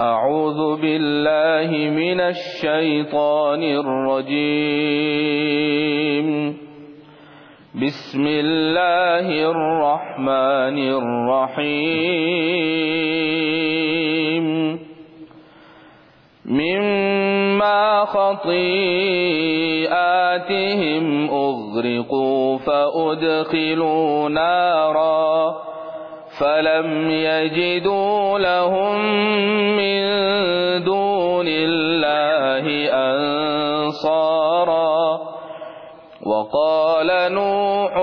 أعوذ بالله من الشيطان الرجيم. بسم الله الرحمن الرحيم. مما خطيئاتهم أغرقوا فأدخلوا نارا فلم يجدوا لهم من دون الله أنصارا وقال نوح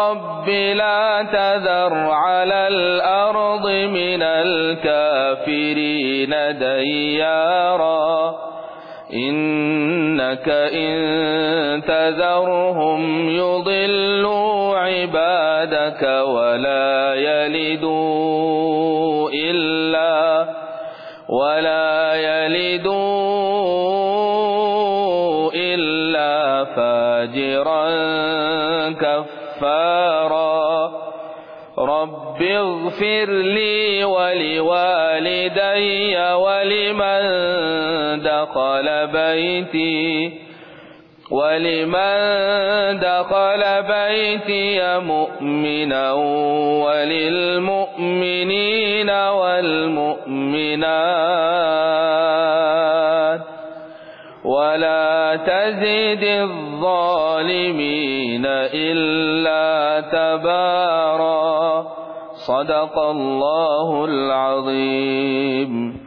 رب لا تذر على الأرض من الكافرين ديارا إنك إن تذرهم يضلوا عبادك ولا يلدوا إلا ولا يلدوا إلا فاجرا كفارا. رب اغفر لي ولوالدي ولمن دخل بيتي ولمن دخل بيتي مؤمنا وللمؤمنين والمؤمنات ولا تزد الظالمين إلا تبارا صدق الله العظيم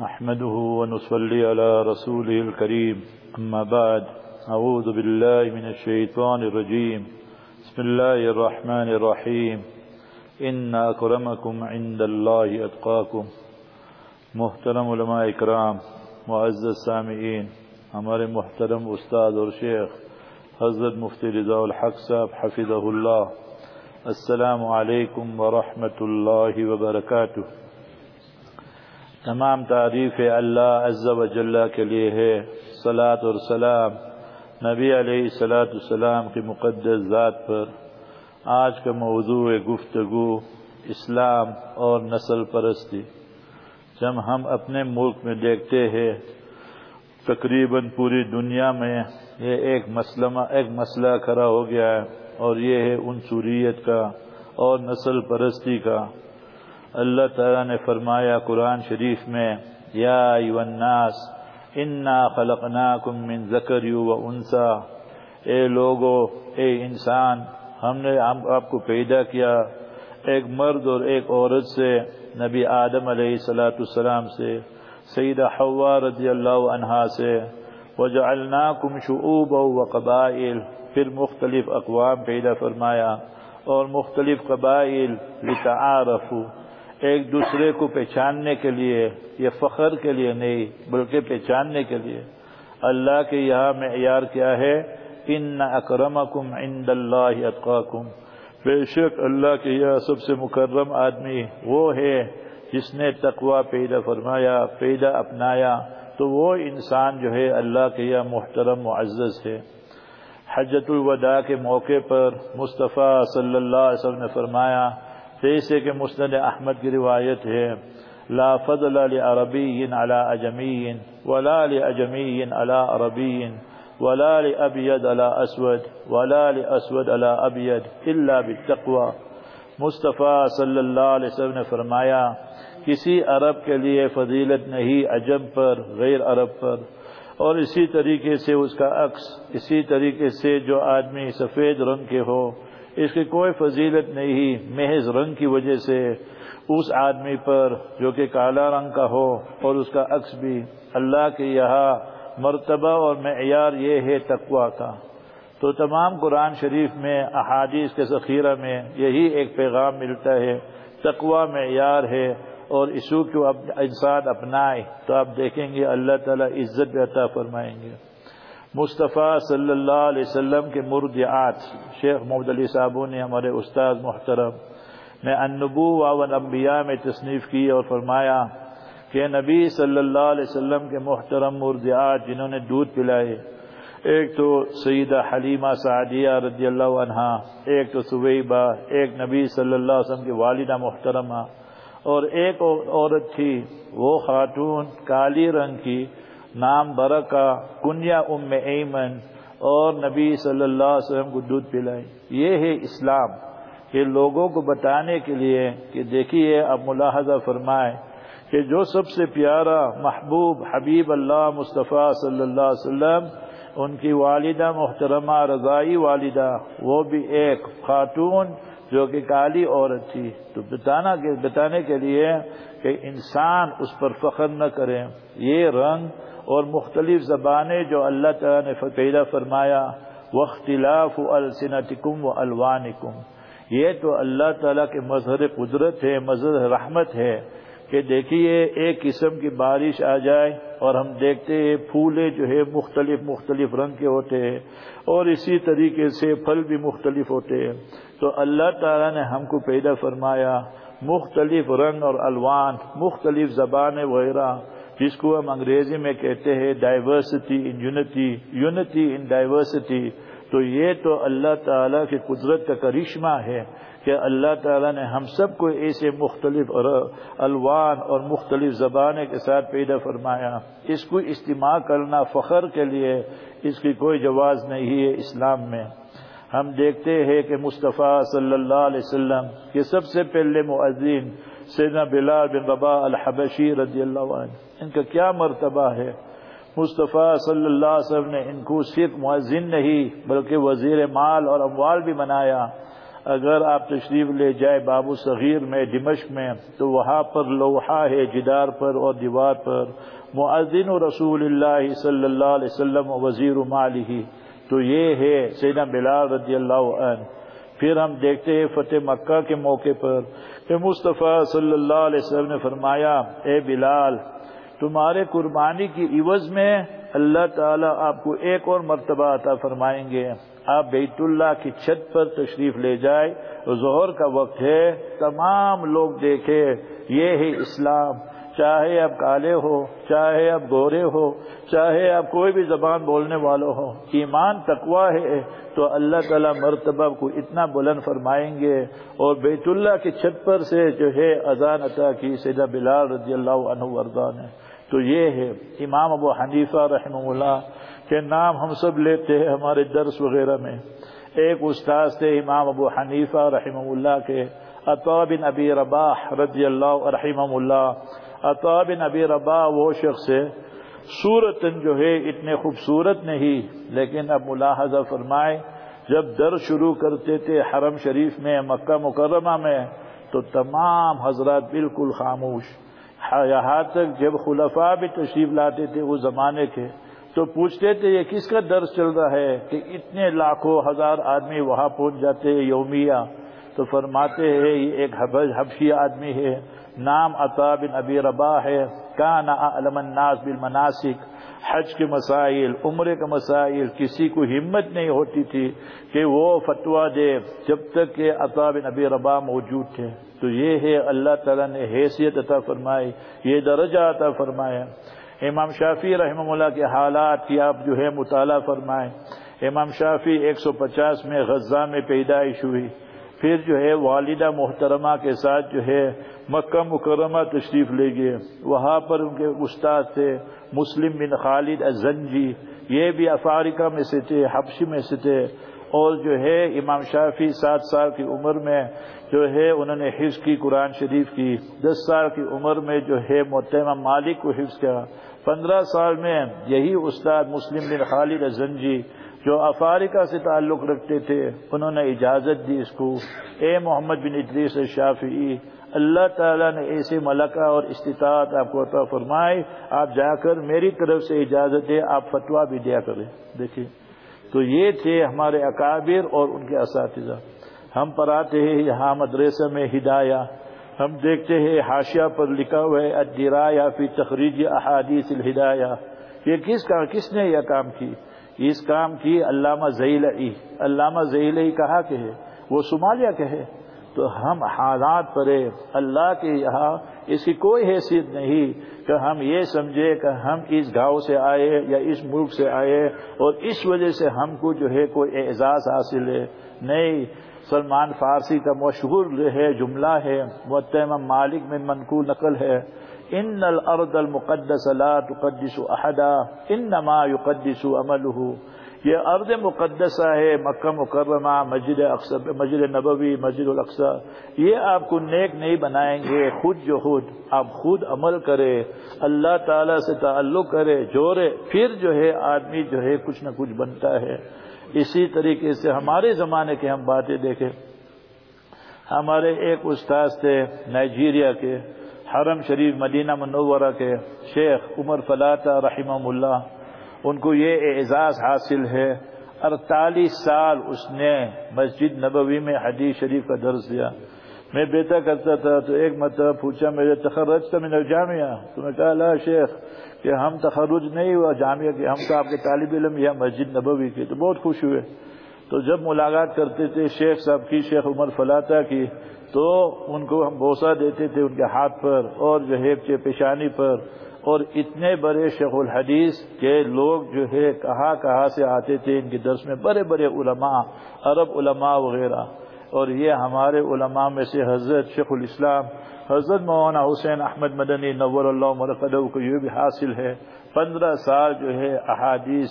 نحمده ونصلي على رسوله الكريم. أما بعد أعوذ بالله من الشيطان الرجيم. بسم الله الرحمن الرحيم. إن أكرمكم عند الله أتقاكم. محترم علماء اکرام معزز سامعین ہمارے محترم استاد اور حضرت مفتی رضا الحق صاحب حفظہ اللہ السلام علیکم ورحمۃ اللہ وبرکاتہ. تمام تعریف اللہ عز و جل کے لیے ہے۔ صلاۃ اور سلام نبی علیہ الصلاۃ السلام کی مقدس ذات پر۔ آج کا موضوع گفتگو اسلام اور نسل پرستی۔ جب ہم اپنے ملک میں دیکھتے ہیں، تقریباً پوری دنیا میں یہ ایک مسلمہ، ایک مسئلہ کھڑا ہو گیا ہے اور یہ ہے انصوریت کا اور نسل پرستی کا۔ اللہ تعالیٰ نے فرمایا قرآن شریف میں، یا الناس، انا خلقناکم من ذکر و انسا اے لوگو، اے انسان، ہم نے آپ کو پیدا کیا۔ ایک مرد اور ایک عورت سے، نبی آدم علیہ السلاۃ السلام سے، سیدہ حوا رضی اللہ عنہا سے۔ وجعلناکم شعوبا و قبائل پھر مختلف اقوام پیدا فرمایا اور مختلف قبائل لتعارفوا۔ ایک دوسرے کو پہچاننے کے لیے، یہ فخر کے لیے نہیں، بلکہ پہچاننے کے لیے۔ اللہ کے یہاں معیار کیا ہے؟ ان اکرمکم عند اللہ اتقاکم۔ بے شک اللہ کے یہ سب سے مکرم آدمی وہ ہے جس نے تقوی پیدا فرمایا، پیدا اپنایا۔ تو وہ انسان جو ہے اللہ کے یہ محترم، معزز ہے۔ حجت الوداع کے موقع پر مصطفیٰ صلی اللہ علیہ وسلم نے فرمایا جیسے کہ مسند احمد کی روایت ہے، لا فضل لعربی علی اجمی ولا لأجمی علی عربی ولا لأبيض على أسود ولا لأسود على أبيض إلا بالتقوى مصطفیٰ صلی اللہ علیہ وسلم نے فرمایا، کسی عرب کے لیے فضیلت نہیں عجم پر، غیر عرب پر۔ اور اسی طریقے سے اس کا عکس، اسی طریقے سے جو آدمی سفید رنگ کے ہو اس کی کوئی فضیلت نہیں، محض رنگ کی وجہ سے اس آدمی پر جو کہ کالا رنگ کا ہو اور اس کا عکس بھی اللہ کے یہاں مرتبہ اور معیار یہ ہے تقوا کا۔ تو تمام قرآن شریف میں، احادیث کے ذخیرہ میں یہی ایک پیغام ملتا ہے تقوا معیار ہے اور اسو کو اب انسان اپنائے۔ تو آپ دیکھیں گے، اللہ تعالیٰ عزت عطا فرمائیں گے۔ مصطفیٰ صلی اللہ علیہ وسلم کے مردعات شیخ محمد علی صاحبوں نے ہمارے استاد محترم نے انبو واون انبیاء میں تصنیف کی اور فرمایا کہ نبی صلی اللہ علیہ وسلم کے محترم مردعات جنہوں نے دودھ پلائے، ایک تو سیدہ حلیمہ سعدیہ رضی اللہ عنہ ایک تو سویبہ، ایک نبی صلی اللہ علیہ وسلم کی والدہ محترمہ، اور ایک عورت تھی، وہ خاتون کالی رنگ کی نام برکا کنیا ام ایمن اور نبی صلی اللہ علیہ وسلم کو دودھ پلائیں۔ یہ ہے اسلام۔ یہ لوگوں کو بتانے کے لیے کہ دیکھیے، اب ملاحظہ فرمائیں کہ جو سب سے پیارا محبوب حبیب اللہ مصطفیٰ صلی اللہ علیہ وسلم، ان کی والدہ محترمہ رضائی والدہ، وہ بھی ایک خاتون جو کہ کالی عورت تھی۔ تو بتانا بتانے کے لیے کہ انسان اس پر فخر نہ کرے۔ یہ رنگ اور مختلف زبانیں جو اللہ تعالیٰ نے پیدا فرمایا وختلاف السنتکم و الوانکم۔ یہ تو اللہ تعالیٰ کے مظہر قدرت ہے، مظہر رحمت ہے کہ دیکھیے، ایک قسم کی بارش آ جائے اور ہم دیکھتے ہیں پھولے جو ہے مختلف مختلف رنگ کے ہوتے ہیں اور اسی طریقے سے پھل بھی مختلف ہوتے ہیں۔ تو اللہ تعالیٰ نے ہم کو پیدا فرمایا، مختلف رنگ اور الوان، مختلف زبانیں وغیرہ۔ جس کو ہم انگریزی میں کہتے ہیں diversity in unity unity in diversity تو یہ تو اللہ تعالیٰ کی قدرت کا کرشمہ ہے کہ اللہ تعالیٰ نے ہم سب کو ایسے مختلف الوان اور مختلف زبانیں کے ساتھ پیدا فرمایا۔ اس کو استماع کرنا فخر کے لیے اس کی کوئی جواز نہیں ہے اسلام میں۔ ہم دیکھتے ہیں کہ مصطفیٰ صلی اللہ علیہ وسلم کے سب سے پہلے معذین سیدنا بلال بن ربا الحبشی رضی اللہ عنہ، ان کا کیا مرتبہ ہے؟ مصطفیٰ صلی اللہ علیہ وسلم نے ان کو صرف معزن نہیں، بلکہ وزیر مال اور اموال بھی منایا اگر آپ تشریف لے جائے بابو صغیر میں دمشق میں، تو وہاں پر لوہا ہے جدار پر اور دیوار پر۔ معذن رسول اللہ صلی اللہ علیہ وسلم وزیر مالی۔ تو یہ ہے سیدنا بلال رضی اللہ عنہ۔ پھر ہم دیکھتے ہیں فتح مکہ کے موقع پر۔ کہ مصطفیٰ صلی اللہ علیہ وسلم نے فرمایا، اے بلال، تمہارے قربانی کی عوض میں اللہ تعالیٰ آپ کو ایک اور مرتبہ عطا فرمائیں گے۔ آپ بیت اللہ کی چھت پر تشریف لے جائے۔ ظہر کا وقت ہے۔ تمام لوگ دیکھے، یہ ہے اسلام۔ چاہے آپ کالے ہو، چاہے آپ گورے ہو، چاہے آپ کوئی بھی زبان بولنے والے ہو۔ ایمان تقوی ہے۔ تو اللہ تعالیٰ مرتبہ کو اتنا بلند فرمائیں گے اور بیت اللہ کے چھت پر سے جو ہے اذان عطا کی، سیدہ بلال رضی اللہ عنہ وردان ہے تو یہ ہے امام ابو حنیفہ رحمہ اللہ کے نام ہم سب لیتے ہیں ہمارے درس وغیرہ میں۔ ایک استاذ تھے امام ابو حنیفہ رحمہ اللہ کے، عطا بن ابی رباح رضی اللہ رحمہ اللہ۔ عطا بن ابی رباح وہ شخص ہے صورت جو ہے اتنے خوبصورت نہیں، لیکن اب ملاحظہ فرمائے، جب در شروع کرتے تھے حرم شریف میں، مکہ مکرمہ میں، تو تمام حضرات بالکل خاموش۔ یہاں تک جب خلفاء بھی تشریف لاتے تھے وہ زمانے کے، تو پوچھتے تھے، یہ کس کا درس چل رہا ہے کہ اتنے لاکھوں ہزار آدمی وہاں پہنچ جاتے ہیں یومیہ؟ تو فرماتے ہیں، یہ ایک حبشی آدمی ہے، نام عطا بن ابی ربا ہے۔ کان علم الناس بالمناسک، حج کے مسائل، عمرے کے مسائل، کسی کو ہمت نہیں ہوتی تھی کہ وہ فتویٰ دے جب تک کہ عطا بن ابی ربا موجود تھے۔ تو یہ ہے اللہ تعالیٰ نے حیثیت عطا فرمائی، یہ درجہ عطا فرمایا۔ امام شافی رحمہ اللہ کے حالات کی آپ جو ہے مطالعہ فرمائیں۔ امام شافی ایک سو پچاس میں غزہ میں پیدائش ہوئی۔ پھر جو ہے والدہ محترمہ کے ساتھ جو ہے مکہ مکرمہ تشریف لے گئے۔ وہاں پر ان کے استاد تھے، مسلم بن خالد الزنجی، یہ بھی افارقہ میں سے تھے، حبشی میں سے تھے۔ اور جو ہے امام شافی سات سال کی عمر میں جو ہے انہوں نے حفظ کی، قرآن شریف کی۔ دس سال کی عمر میں جو ہے محتمہ مالک کو حفظ کیا۔ پندرہ سال میں یہی استاد مسلم بن خالد الزنجی جو افارقہ سے تعلق رکھتے تھے، انہوں نے اجازت دی اس کو۔ اے محمد بن ادریس الشافعی، اللہ تعالیٰ نے ایسے ملکہ اور استطاعت آپ کو عطا فرمائے آپ جا کر میری طرف سے اجازت ہے آپ فتویٰ بھی دیا کریں۔ دیکھیے، تو یہ تھے ہمارے اکابر اور ان کے اساتذہ۔ ہم پڑھاتے ہیں یہاں مدرسہ میں ہدایہ۔ ہم دیکھتے ہیں حاشیہ پر لکھا ہوا ہے ادرایا فی تخریج احادیث الہدایہ۔ یہ کس کا، کس نے یہ کام کی؟ اس کام کی علامہ ضعیل علامہ ذیل کہا کہ وہ صومالیہ کہے، تو ہم حالات پرے اللہ کے یہاں اس کی کوئی حیثیت نہیں کہ ہم یہ سمجھے کہ ہم اس گاؤں سے آئے یا اس ملک سے آئے اور اس وجہ سے ہم کو جو ہے کوئی اعزاز حاصل ہے۔ نہیں، سلمان فارسی کا مشہور ہے، جملہ ہے معتم مالک میں منقول نقل ہے۔ ان الارض المقدس لا تقدس احدا انما يقدس عمله یہ ارض مقدسہ ہے، مکہ مکرمہ، مسجد اقصر مسجد نبوی، مسجد الاقصا یہ آپ کو نیک نہیں بنائیں گے، خود جو خود آپ خود عمل کرے، اللہ تعالیٰ سے تعلق کرے، جوڑے، پھر جو ہے آدمی جو ہے کچھ نہ کچھ بنتا ہے۔ اسی طریقے سے ہمارے زمانے کے ہم باتیں دیکھیں۔ ہمارے ایک استاد تھے نائجیریا کے۔ حرم شریف مدینہ منورہ کے شیخ عمر فلاطا رحمہ اللہ، ان کو یہ اعزاز حاصل ہے، اڑتالیس سال اس نے مسجد نبوی میں حدیث شریف کا درس دیا۔ میں بیٹا کرتا تھا تو ایک مرتبہ پوچھا، میرے تخرج تھا میں جامعہ تو میں کہا، لا شیخ، کہ ہم تخرج نہیں ہوا جامعہ کے، ہم تو آپ کے طالب علم یہ مسجد نبوی کے۔ تو بہت خوش ہوئے۔ تو جب ملاقات کرتے تھے شیخ صاحب کی، شیخ عمر فلاطہ کی تو ان کو ہم بوسہ دیتے تھے ان کے ہاتھ پر اور جو ہے پیشانی پر اور اتنے بڑے شیخ الحدیث کے لوگ جو ہے کہاں کہاں سے آتے تھے ان کے درس میں بڑے بڑے علماء، عرب علماء وغیرہ۔ اور یہ ہمارے علماء میں سے حضرت شیخ الاسلام، حضرت مولانا حسین احمد مدنی نور اللہ مرقد کو یہ بھی حاصل ہے۔ پندرہ سال جو ہے احادیث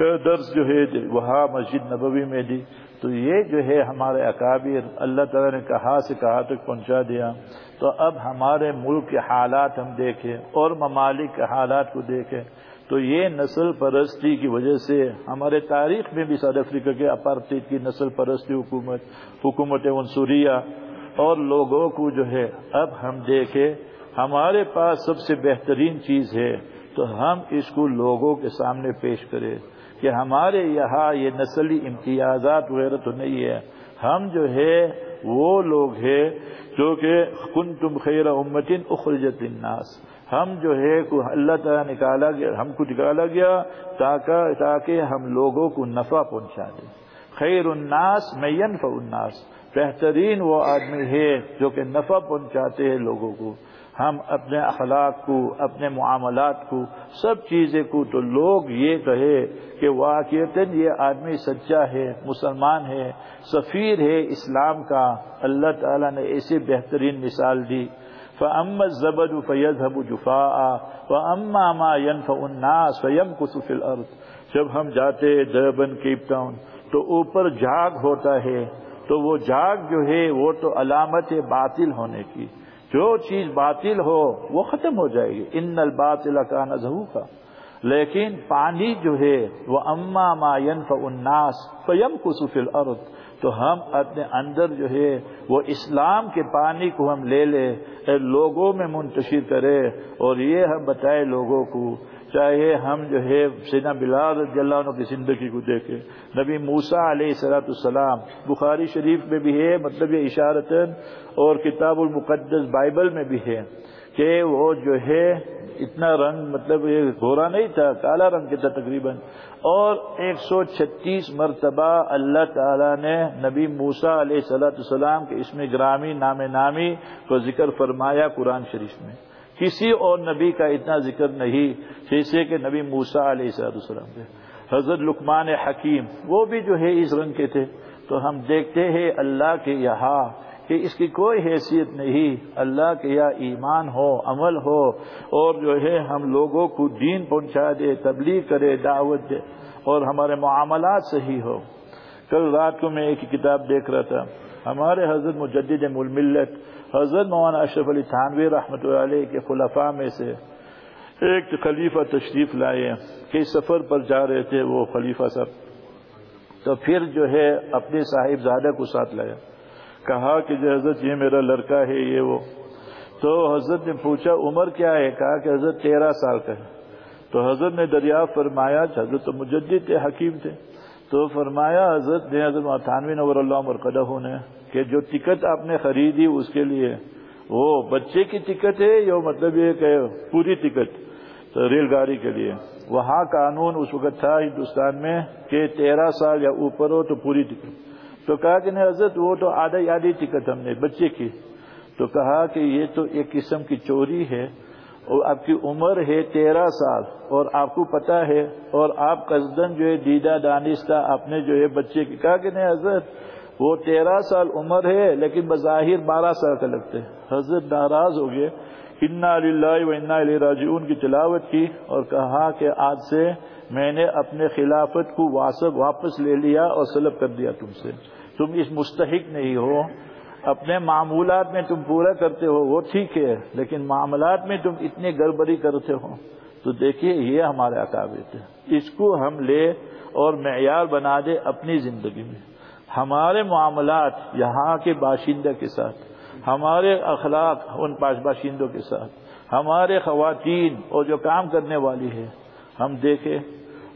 درس جو ہے وہاں مسجد نبوی میں دی۔ تو یہ جو ہے ہمارے اکابر، اللہ تعالیٰ نے کہا سے کہا تک پہنچا دیا۔ تو اب ہمارے ملک کے حالات ہم دیکھیں اور ممالک کے حالات کو دیکھیں۔ تو یہ نسل پرستی کی وجہ سے ہمارے تاریخ میں بھی ساؤتھ افریقہ کے اپارٹیڈ کی نسل پرستی حکومت حکومت عنصوریہ اور لوگوں کو جو ہے اب ہم دیکھیں، ہمارے پاس سب سے بہترین چیز ہے۔ تو ہم اس کو لوگوں کے سامنے پیش کریں۔ کہ ہمارے یہاں یہ نسلی امتیازات وغیرہ تو نہیں ہے۔ ہم جو ہے وہ لوگ ہیں جو کہ کن تم خیر امتن اخرجت الناس ہم جو ہے اللہ تعالیٰ نکالا گیا، ہم کو نکالا گیا تاکہ تاکہ ہم لوگوں کو نفع پہنچا دیں خیر الناس میں الناس۔ بہترین وہ آدمی ہے جو کہ نفع پہنچاتے ہیں لوگوں کو۔ ہم اپنے اخلاق کو، اپنے معاملات کو، سب چیزیں کو تو لوگ یہ کہے کہ واقعات یہ آدمی سچا ہے، مسلمان ہے، سفیر ہے اسلام کا۔ اللہ تعالیٰ نے ایسی بہترین مثال دی۔ فَأَمَّا الزَّبَدُ فَيَذْهَبُ جُفَاءً وَأَمَّا مَا يَنْفَعُ النَّاسَ فَيَمْكُثُ فِي الْأَرْضِ۔ جب ہم جاتے دربن کیپ ٹاؤن تو اوپر جھاگ ہوتا ہے۔ تو وہ جھاگ جو ہے وہ تو علامت باطل ہونے کی۔ جو چیز باطل ہو وہ ختم ہو جائے گی۔ ان الباطل کا نظہو کا لیکن پانی جو ہے وہ اما ما ينفع الناس فيمكث في الارض۔ تو ہم اپنے اندر جو ہے وہ اسلام کے پانی کو ہم لے لے لوگوں میں منتشر کرے۔ اور یہ ہم بتائے لوگوں کو چاہے ہم جو ہے سینا بلاد رضی اللہ عنہ کی زندگی کو دیکھیں۔ نبی موسا علیہ صلاۃ السلام بخاری شریف میں بھی ہے مطلب یہ اشارت اور کتاب المقدس بائبل میں بھی ہے کہ وہ جو ہے اتنا رنگ مطلب یہ گھوڑا نہیں تھا، کالا رنگ کے تھا تقریباً۔ اور ایک سو چھتیس مرتبہ اللہ تعالیٰ نے نبی موسا علیہ صلاۃ السلام کے اس میں گرامی، نام نامی کو ذکر فرمایا قرآن شریف میں۔ کسی اور نبی کا اتنا ذکر نہیں جیسے کہ نبی موسا علیہ صاحب السلام کے حضرت لکمان حکیم، وہ بھی جو ہے اس رنگ کے تھے۔ تو ہم دیکھتے ہیں اللہ کے یہاں کہ اس کی کوئی حیثیت نہیں۔ اللہ کے یا ایمان ہو، عمل ہو، اور جو ہے ہم لوگوں کو دین پہنچا دے، تبلیغ کرے، دعوت دے، اور ہمارے معاملات صحیح ہو۔ کل رات کو میں ایک کتاب دیکھ رہا تھا۔ ہمارے حضرت مجدد ململت حضرت مولانا اشرف علی تھانوی رحمۃ اللہ علیہ کے خلفاء میں سے ایک خلیفہ تشریف لائے کہ سفر پر جا رہے تھے وہ خلیفہ صاحب۔ تو پھر جو ہے اپنے صاحب زادہ کو ساتھ لایا۔ کہا کہ جو حضرت یہ میرا لڑکا ہے یہ وہ۔ تو حضرت نے پوچھا، عمر کیا ہے؟ کہا کہ حضرت تیرہ سال کا ہے۔ تو حضرت نے دریافت فرمایا، حضرت تو مجدد تھے حکیم تھے۔ تو فرمایا، حضرت نے حضرت تھانوی نور اللہ مرقدہ ہونے کہ جو ٹکٹ آپ نے خریدی اس کے لیے، وہ بچے کی ٹکٹ ہے یا مطلب یہ کہ پوری ٹکٹ تو ریل گاڑی کے لیے؟ وہاں قانون اس وقت تھا ہندوستان میں کہ تیرہ سال یا اوپر ہو تو پوری ٹکٹ۔ تو کہا کہ نہیں حضرت، وہ تو آدھا آدھی ٹکٹ ہم نے بچے کی۔ تو کہا کہ یہ تو ایک قسم کی چوری ہے اور آپ کی عمر ہے تیرہ سال اور آپ کو پتا ہے اور آپ قصدن جو ہے دیدہ دانستہ آپ نے جو ہے بچے کی۔ کہا کہ نہیں حضرت وہ تیرہ سال عمر ہے، لیکن بظاہر بارہ سال کا لگتے ہیں۔ حضرت ناراض ہو گئے۔ انا علی و انا علیہ راجعون کی تلاوت کی اور کہا کہ آج سے میں نے اپنے خلافت کو واسب واپس لے لیا اور سلب کر دیا تم سے۔ تم اس مستحق نہیں ہو۔ اپنے معمولات میں تم پورا کرتے ہو، وہ ٹھیک ہے، لیکن معاملات میں تم اتنی گڑبڑی کرتے ہو۔ تو دیکھیے، یہ ہمارے عقابت ہے اس کو ہم لے اور معیار بنا دے اپنی زندگی میں۔ ہمارے معاملات یہاں کے باشندہ کے ساتھ، ہمارے اخلاق ان پاس باشندوں کے ساتھ، ہمارے خواتین اور جو کام کرنے والی ہے ہم دیکھیں،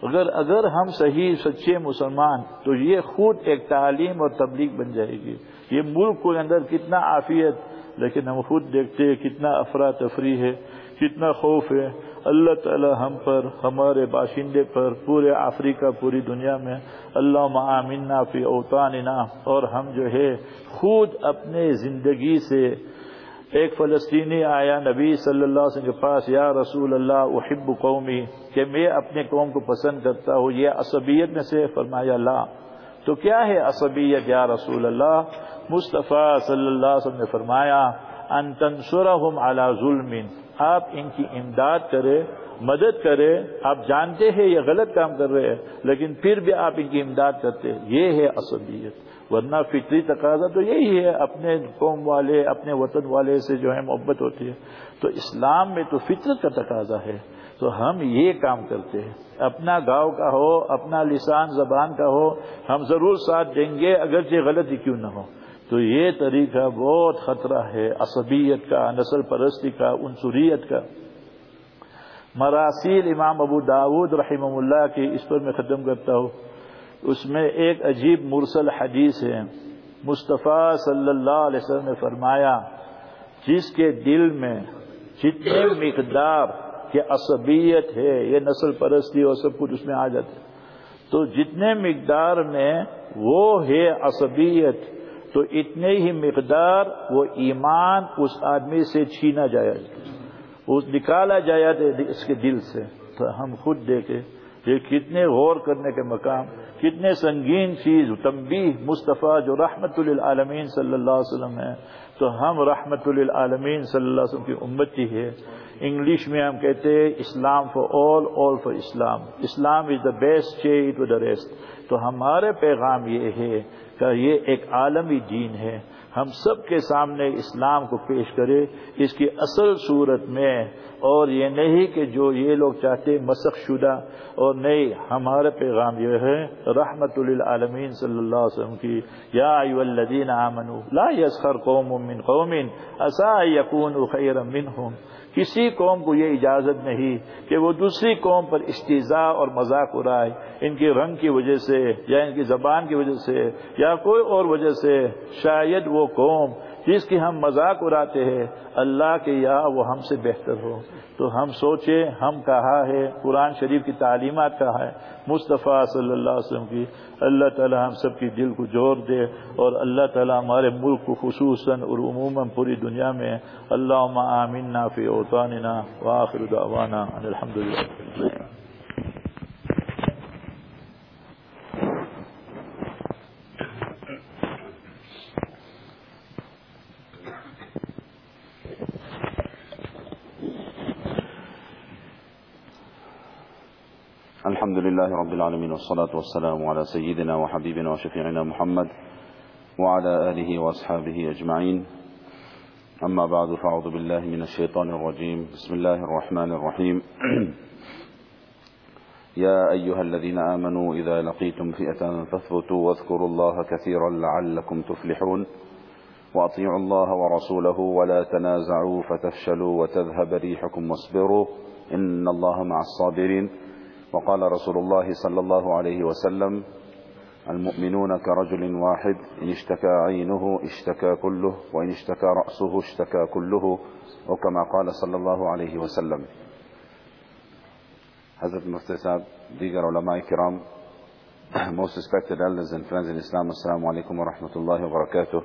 اگر اگر ہم صحیح، سچے مسلمان تو یہ خود ایک تعلیم اور تبلیغ بن جائے گی۔ یہ ملک کے اندر کتنا عافیت، لیکن ہم خود دیکھتے ہیں کتنا افراتفری ہے۔ کتنا خوف ہے، اللہ تعالی ہم پر، ہمارے باشندے پر، پورے افریقہ، پوری دنیا میں اللہ معامنا فی اوطاننا۔ اور ہم جو ہے، خود اپنے زندگی سے ایک فلسطینی آیا نبی صلی اللہ علیہ وسلم کے پاس، یا رسول اللہ، احب قومی کہ میں اپنے قوم کو پسند کرتا ہوں۔ یہ عصبیت میں سے فرمایا، لا. تو کیا ہے عصبیت؟ یا رسول اللہ، مصطفیٰ صلی اللہ علیہ وسلم نے فرمایا، ان تنصرهم على ظلم آپ ان کی امداد کرے، مدد کرے، آپ جانتے ہیں یہ غلط کام کر رہے ہیں، لیکن پھر بھی آپ ان کی امداد کرتے ہیں۔ یہ ہے اصلیت ورنہ فطری تقاضا تو یہی ہے، اپنے قوم والے، اپنے وطن والے سے جو ہے محبت ہوتی ہے۔ تو اسلام میں تو فطرت کا تقاضا ہے۔ تو ہم یہ کام کرتے ہیں۔ اپنا گاؤں کا ہو، اپنا لسان زبان کا ہو، ہم ضرور ساتھ دیں گے، اگرچہ ہی کیوں نہ ہو۔ تو یہ طریقہ بہت خطرہ ہے، عصبیت کا، نسل پرستی کا انصریت کا۔ مراسیل امام ابو داود رحمہ اللہ کی اس پر میں ختم کرتا ہوں۔ اس میں ایک عجیب مرسل حدیث ہے۔ مصطفیٰ صلی اللہ علیہ وسلم نے فرمایا، جس کے دل میں جتنے مقدار کہ عصبیت ہے، یہ نسل پرستی اور سب کچھ اس میں آ جاتا ہے۔ تو جتنے مقدار میں وہ ہے عصبیت تو اتنے ہی مقدار وہ ایمان اس آدمی سے چھینا جایا اس نکالا جایا اس کے دل سے۔ تو ہم خود دیکھیں یہ کتنے غور کرنے کے مقام، کتنے سنگین چیز، تنبیہ، مصطفیٰ جو رحمت للعالمین صلی اللہ علیہ وسلم ہے تو ہم رحمت للعالمین صلی اللہ علیہ وسلم کی امت ہی ہے۔ انگلش میں ہم کہتے ہیں، Islam for all all for Islam. Islam is the best چیز ٹو دا ریسٹ تو ہمارے پیغام یہ ہے کا یہ ایک عالمی دین ہے۔ ہم سب کے سامنے اسلام کو پیش کرے، اس کی اصل صورت میں۔ اور یہ نہیں کہ جو یہ لوگ چاہتے مسخ شدہ۔ اور نہیں ہمارا پیغام یہ ہے، رحمت للعالمین صلی اللہ علیہ وسلم کی، یا ایو الذین آمنوا، لا یسخر قوم من قوم اسا یکونوا خیرا منہم۔ کسی قوم کو یہ اجازت نہیں کہ وہ دوسری قوم پر استضاء اور مذاق اڑائے۔ ان کے رنگ کی وجہ سے یا ان کی زبان کی وجہ سے یا کوئی اور وجہ سے شاید وہ قوم جس کی ہم مذاق اڑاتے ہیں، اللہ کے یا وہ ہم سے بہتر ہو۔ تو ہم سوچے، ہم کہا ہے، قرآن شریف کی تعلیمات کہا ہے۔ مصطفیٰ صلی اللہ علیہ وسلم کی، اللہ تعالی ہم سب کی دل کو جوڑ دے اور اللہ تعالی ہمارے ملک کو خصوصاً اور عموماً پوری دنیا میں اللہ عامن فی اوطاننا واخر دعوانا الحمد للہ رب العالمين والصلاة والسلام على سيدنا وحبيبنا وشفيعنا محمد وعلى آله وأصحابه أجمعين. أما بعد فأعوذ بالله من الشيطان الرجيم. بسم الله الرحمن الرحيم. يا أيها الذين آمنوا إذا لقيتم فئة فاثبتوا واذكروا الله كثيرا لعلكم تفلحون. وأطيعوا الله ورسوله ولا تنازعوا فتفشلوا وتذهب ريحكم واصبروا. إن الله مع الصابرين. وقال رسول الله صلى الله عليه وسلم المؤمنون كرجل واحد إن اشتكى عينه اشتكى كله وإن اشتكى رأسه اشتكى كله وكما قال صلى الله عليه وسلم. حضرت مستساب ديگر علماء كرام most respected elders and friends in Islam السلام عليكم ورحمة الله وبركاته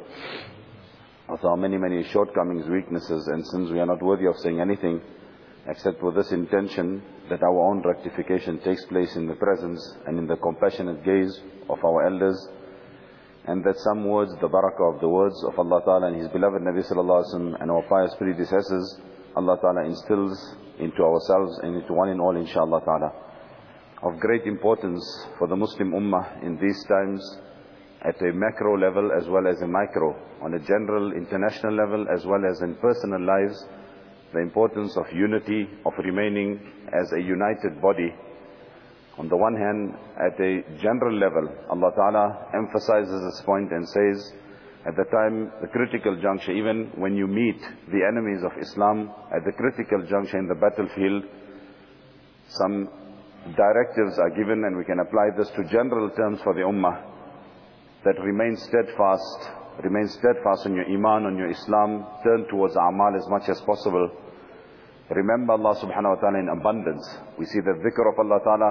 there are many many shortcomings, weaknesses and sins we are not worthy of saying anything. Except with this intention that our own rectification takes place in the presence and in the compassionate gaze of our elders and that some words, the barakah of the words of Allah Ta'ala and His beloved Nabi Sallallahu Alaihi Wasallam and our pious predecessors, Allah Ta'ala instills into ourselves and into one and all inshaAllah Ta'ala. Of great importance for the Muslim Ummah in these times at a macro level as well as a micro, on a general international level as well as in personal lives, the importance of unity, of remaining as a united body. On the one hand, at a general level, Allah Ta'ala emphasizes this point and says, at the time, the critical juncture, even when you meet the enemies of Islam, at the critical juncture in the battlefield, some directives are given and we can apply this to general terms for the Ummah, that remain steadfast, remain steadfast on your Iman, on your Islam, turn towards Amal as much as possible, Remember Allah subhanahu wa ta'ala in abundance. We see the dhikr of Allah ta'ala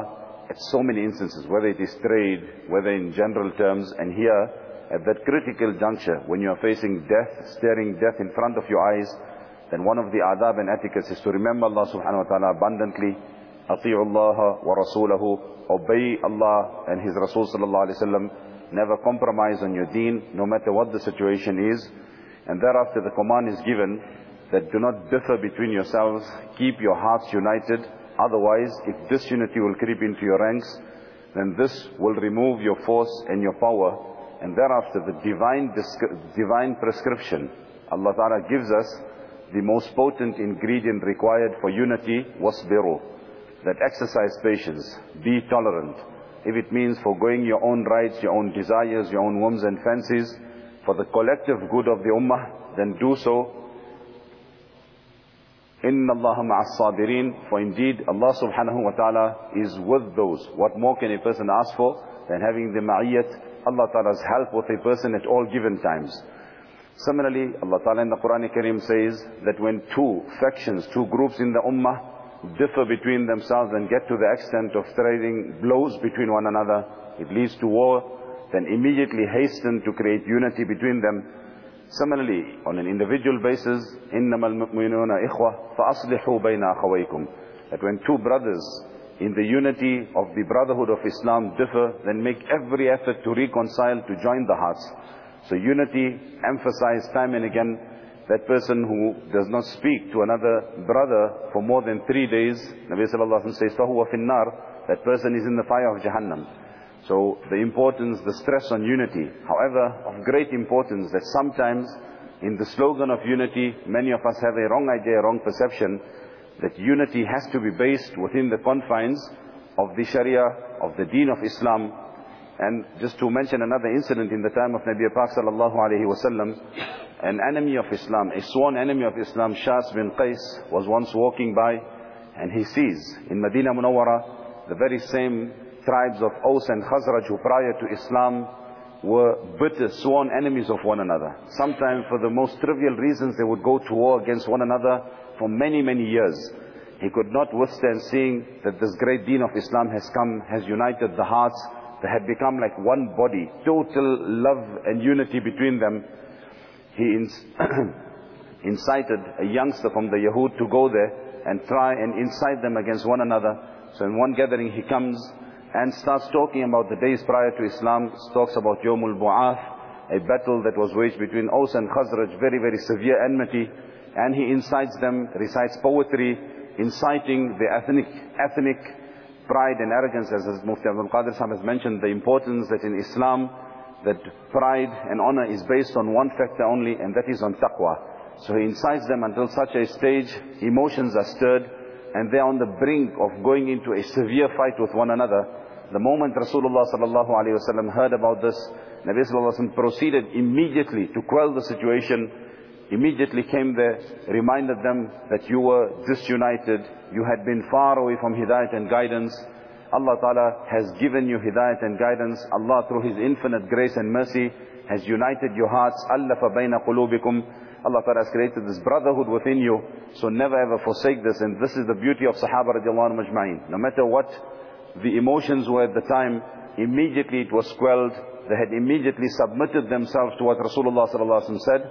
at so many instances, whether it is trade, whether in general terms, and here, at that critical juncture, when you are facing death, staring death in front of your eyes, then one of the adab and etiquettes is to remember Allah subhanahu wa ta'ala abundantly, أطيعوا الله ورسوله obey Allah and His Rasul sallallahu alayhi wasallam never compromise on your deen no matter what the situation is and thereafter the command is given that do not differ between yourselves, keep your hearts united. Otherwise, if disunity will creep into your ranks, then this will remove your force and your power. And thereafter, the divine, divine prescription, Allah Ta'ala gives us the most potent ingredient required for unity, was wasbiru. That exercise patience, be tolerant. If it means foregoing your own rights, your own desires, your own whims and fancies, for the collective good of the ummah, then do so Inna Allah ma'as For indeed, Allah subhanahu wa ta'ala is with those. What more can a person ask for than having the ma'iyyat, Allah ta'ala's help with a person at all given times. Similarly, Allah ta'ala in the Quran Kareem says that when two factions, two groups in the ummah differ between themselves and get to the extent of trading blows between one another, it leads to war, then immediately hasten to create unity between them Similarly, on an individual basis, إِنَّمَا الْمُؤْمِنُونَ إِخْوَةً فَأَصْلِحُوا بَيْنَ أَخَوَيْكُمْ That when two brothers in the unity of the brotherhood of Islam differ, then make every effort to reconcile, to join the hearts. So unity, emphasized time and again, that person who does not speak to another brother for more than three days, Nabi Sallallahu Alaihi Wasallam says, فَهُوَ فِي النَّارِ That person is in the fire of Jahannam. So the importance, the stress on unity. However, of great importance that sometimes in the slogan of unity, many of us have a wrong idea, a wrong perception that unity has to be based within the confines of the Sharia, of the deen of Islam. And just to mention another incident in the time of Nabi Pak sallallahu alayhi wasallam, an enemy of Islam, a sworn enemy of Islam, Shas bin Qais, was once walking by and he sees in Medina Munawwara the very same tribes of Aus and Khazraj who prior to Islam were bitter, sworn enemies of one another. Sometimes for the most trivial reasons they would go to war against one another for many, many years. He could not withstand seeing that this great deen of Islam has come, has united the hearts, they had become like one body, total love and unity between them. He incited a youngster from the Yahud to go there and try and incite them against one another. So in one gathering he comes and starts talking about the days prior to Islam, talks about Yomul Bu'ath, a battle that was waged between Aus and Khazraj, very, very severe enmity, and he incites them, recites poetry, inciting the ethnic, ethnic pride and arrogance, as Mufti Abdul Qadir Sam has mentioned, the importance that in Islam, that pride and honor is based on one factor only, and that is on taqwa. So he incites them until such a stage, emotions are stirred, and they're on the brink of going into a severe fight with one another. The moment Rasulullah sallallahu alayhi wasallam heard about this, Nabi sallallahu alayhi proceeded immediately to quell the situation, immediately came there, reminded them that you were disunited, you had been far away from hidayat and guidance. Allah Ta'ala has given you hidayat and guidance. Allah through His infinite grace and mercy has united your hearts. أَلَّفَ بَيْنَ قُلُوبِكُمْ Allah Ta'ala has created this brotherhood within you. So never ever forsake this. And this is the beauty of Sahaba radiallahu anhu majma'in. No matter what the emotions were at the time, immediately it was quelled. They had immediately submitted themselves to what Rasulullah sallallahu alaihi wasallam said.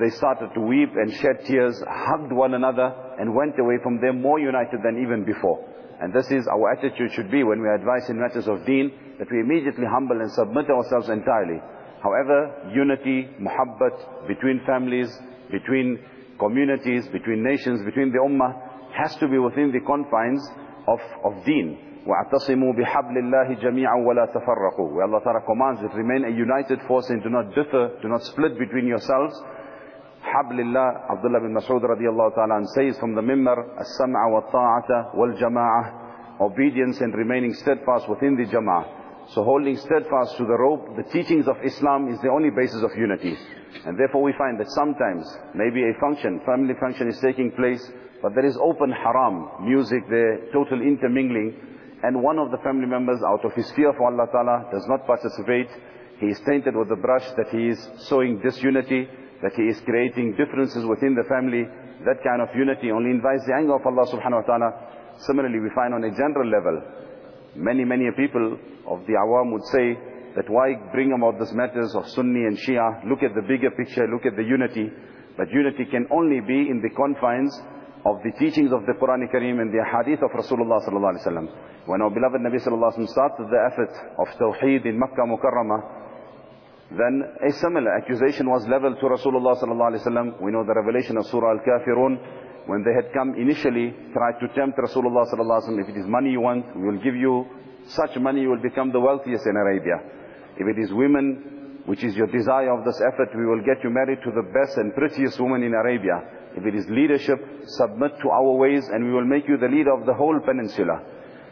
They started to weep and shed tears, hugged one another and went away from there more united than even before. And this is our attitude should be when we advise in matters of deen, that we immediately humble and submit ourselves entirely. However, unity, muhabbat between families, between communities, between nations, between the ummah, has to be within the confines of, of deen. وَاعْتَصِمُوا بِحَبْلِ اللَّهِ جَمِيعًا وَلَا تَفَرَّقُوا Where Allah Ta'ala commands that remain a united force and do not differ, do not split between yourselves. Hablillah, Abdullah bin Mas'ud radiallahu ta'ala says from the mimbar, As-sam'a wa ta'ata wal jama'ah, obedience and remaining steadfast within the jama'ah. So holding steadfast to the rope, the teachings of Islam is the only basis of unity. And therefore we find that sometimes, maybe a function, family function is taking place, but there is open haram, music there, total intermingling, and one of the family members out of his fear for Allah Ta'ala does not participate, he is tainted with the brush that he is sowing disunity, that he is creating differences within the family. That kind of unity only invites the anger of Allah Subhanahu Wa Ta'ala. Similarly, we find on a general level, Many, many people of the awam would say that why bring about these matters of Sunni and Shia? Look at the bigger picture, look at the unity. But unity can only be in the confines of the teachings of the Quran Kareem and the hadith of Rasulullah sallallahu alaihi wasallam. When our beloved Nabi sallallahu alaihi wasallam started the effort of Tawheed in Makkah Mukarramah, then a similar accusation was leveled to Rasulullah sallallahu alaihi wasallam. We know the revelation of Surah Al-Kafirun, when they had come initially, tried to tempt Rasulullah sallallahu alaihi wasallam, if it is money you want, we will give you such money, you will become the wealthiest in Arabia. If it is women, which is your desire of this effort, we will get you married to the best and prettiest woman in Arabia. If it is leadership, submit to our ways and we will make you the leader of the whole peninsula.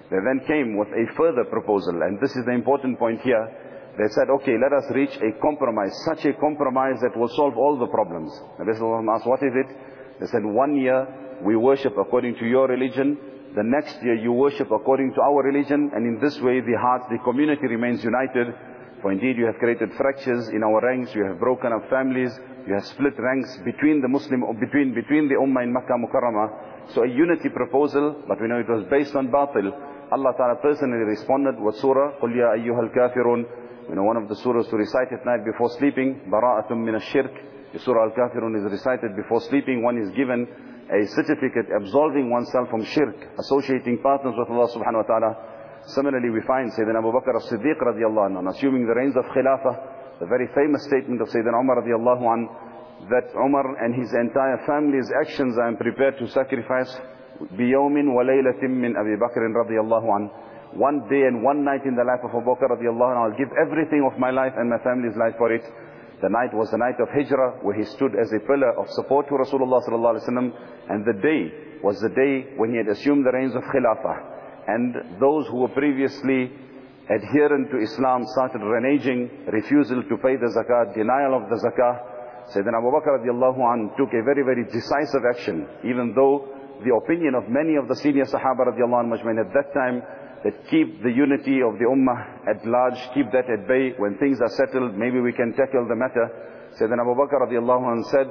They then came with a further proposal and this is the important point here. They said, okay, let us reach a compromise, such a compromise that will solve all the problems. Nabi Sallallahu asked, what is it? They said, one year we worship according to your religion. The next year you worship according to our religion. And in this way the heart, the community remains united. For indeed you have created fractures in our ranks. You have broken up families. You have split ranks between the Muslim, or between, between the Ummah in Makkah Mukarramah. So a unity proposal, but we know it was based on batil. Allah Ta'ala personally responded with surah, قُلْ يَا أَيُّهَا الْكَافِرُونَ You know, one of the surahs to recite at night before sleeping, بَرَاءَةٌ مِّنَ الشِّرْكِ Surah Al-Kafirun is recited before sleeping. One is given a certificate absolving oneself from shirk, associating partners with Allah subhanahu wa ta'ala. Similarly, we find Sayyidina Abu Bakr as-Siddiq radiallahu anhu, assuming the reins of Khilafah, the very famous statement of Sayyidina Umar radiallahu anhu, that Umar and his entire family's actions I am prepared to sacrifice بِيَوْمٍ وَلَيْلَةٍ مِّنْ أَبِي بَكْرٍ رَضِيَ اللَّهُ عَنْهُ one day and one night in the life of Abu Bakr radiallahu anhu, I'll give everything of my life and my family's life for it. The night was the night of Hijrah where he stood as a pillar of support to Rasulullah sallallahu alaihi wasallam and the day was the day when he had assumed the reins of Khilafah and those who were previously adherent to Islam started reneging, refusal to pay the zakat, denial of the zakah. Sayyidina Abu Bakr radiallahu anh took a very, very decisive action, even though the opinion of many of the senior Sahaba radiallahu anh at that time that keep the unity of the ummah at large, keep that at bay. When things are settled, maybe we can tackle the matter. Sayyidina Abu Bakr radiallahu anh said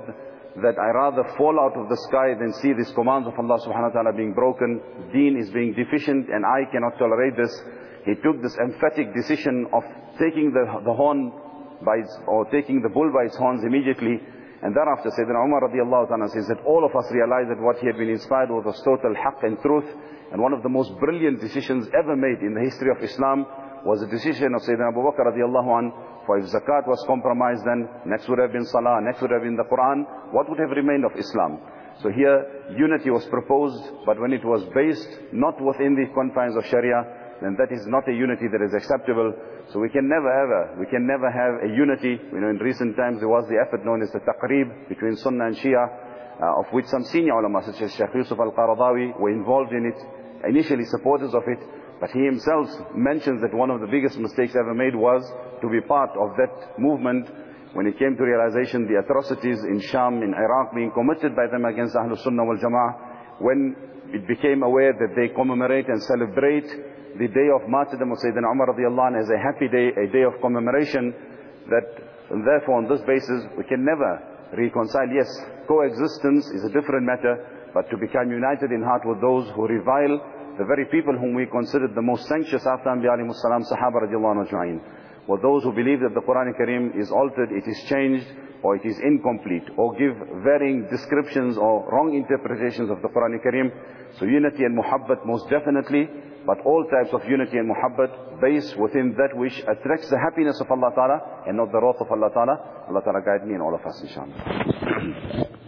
that I rather fall out of the sky than see these commands of Allah subhanahu wa ta'ala being broken. Deen is being deficient and I cannot tolerate this. He took this emphatic decision of taking the, the horn by its, or taking the bull by its horns immediately. And thereafter Sayyidina Umar radiallahu ta'ala says that all of us realized that what he had been inspired with was total haqq and truth. And one of the most brilliant decisions ever made in the history of Islam was the decision of Sayyidina Abu Bakr radiallahu anh. For if zakat was compromised then next would have been salah, next would have been the Quran. What would have remained of Islam? So here unity was proposed, but when it was based not within the confines of Sharia, then that is not a unity that is acceptable. So we can never ever, we can never have a unity. You know, in recent times there was the effort known as the taqreeb between Sunnah and Shia, uh, of which some senior ulama such as Shaykh Yusuf al-Qaradawi were involved in it initially supporters of it, but he himself mentions that one of the biggest mistakes ever made was to be part of that movement when it came to realization the atrocities in Sham, in Iraq being committed by them against Ahlul Sunnah wal Jama'ah, when it became aware that they commemorate and celebrate the day of martyrdom of Sayyidina Umar radiallahu anh as a happy day, a day of commemoration, that therefore on this basis we can never reconcile. Yes, coexistence is a different matter, but to become united in heart with those who revile the very people whom we considered the most sanctious after Anbiya alayhi salam, Sahaba radiallahu anhu With those who believe that the Quran Kareem is altered, it is changed, or it is incomplete, or give varying descriptions or wrong interpretations of the Quran Kareem. So unity and muhabbat most definitely, but all types of unity and muhabbat based within that which attracts the happiness of Allah Ta'ala and not the wrath of Allah Ta'ala. Allah Ta'ala guide me and all of us inshallah.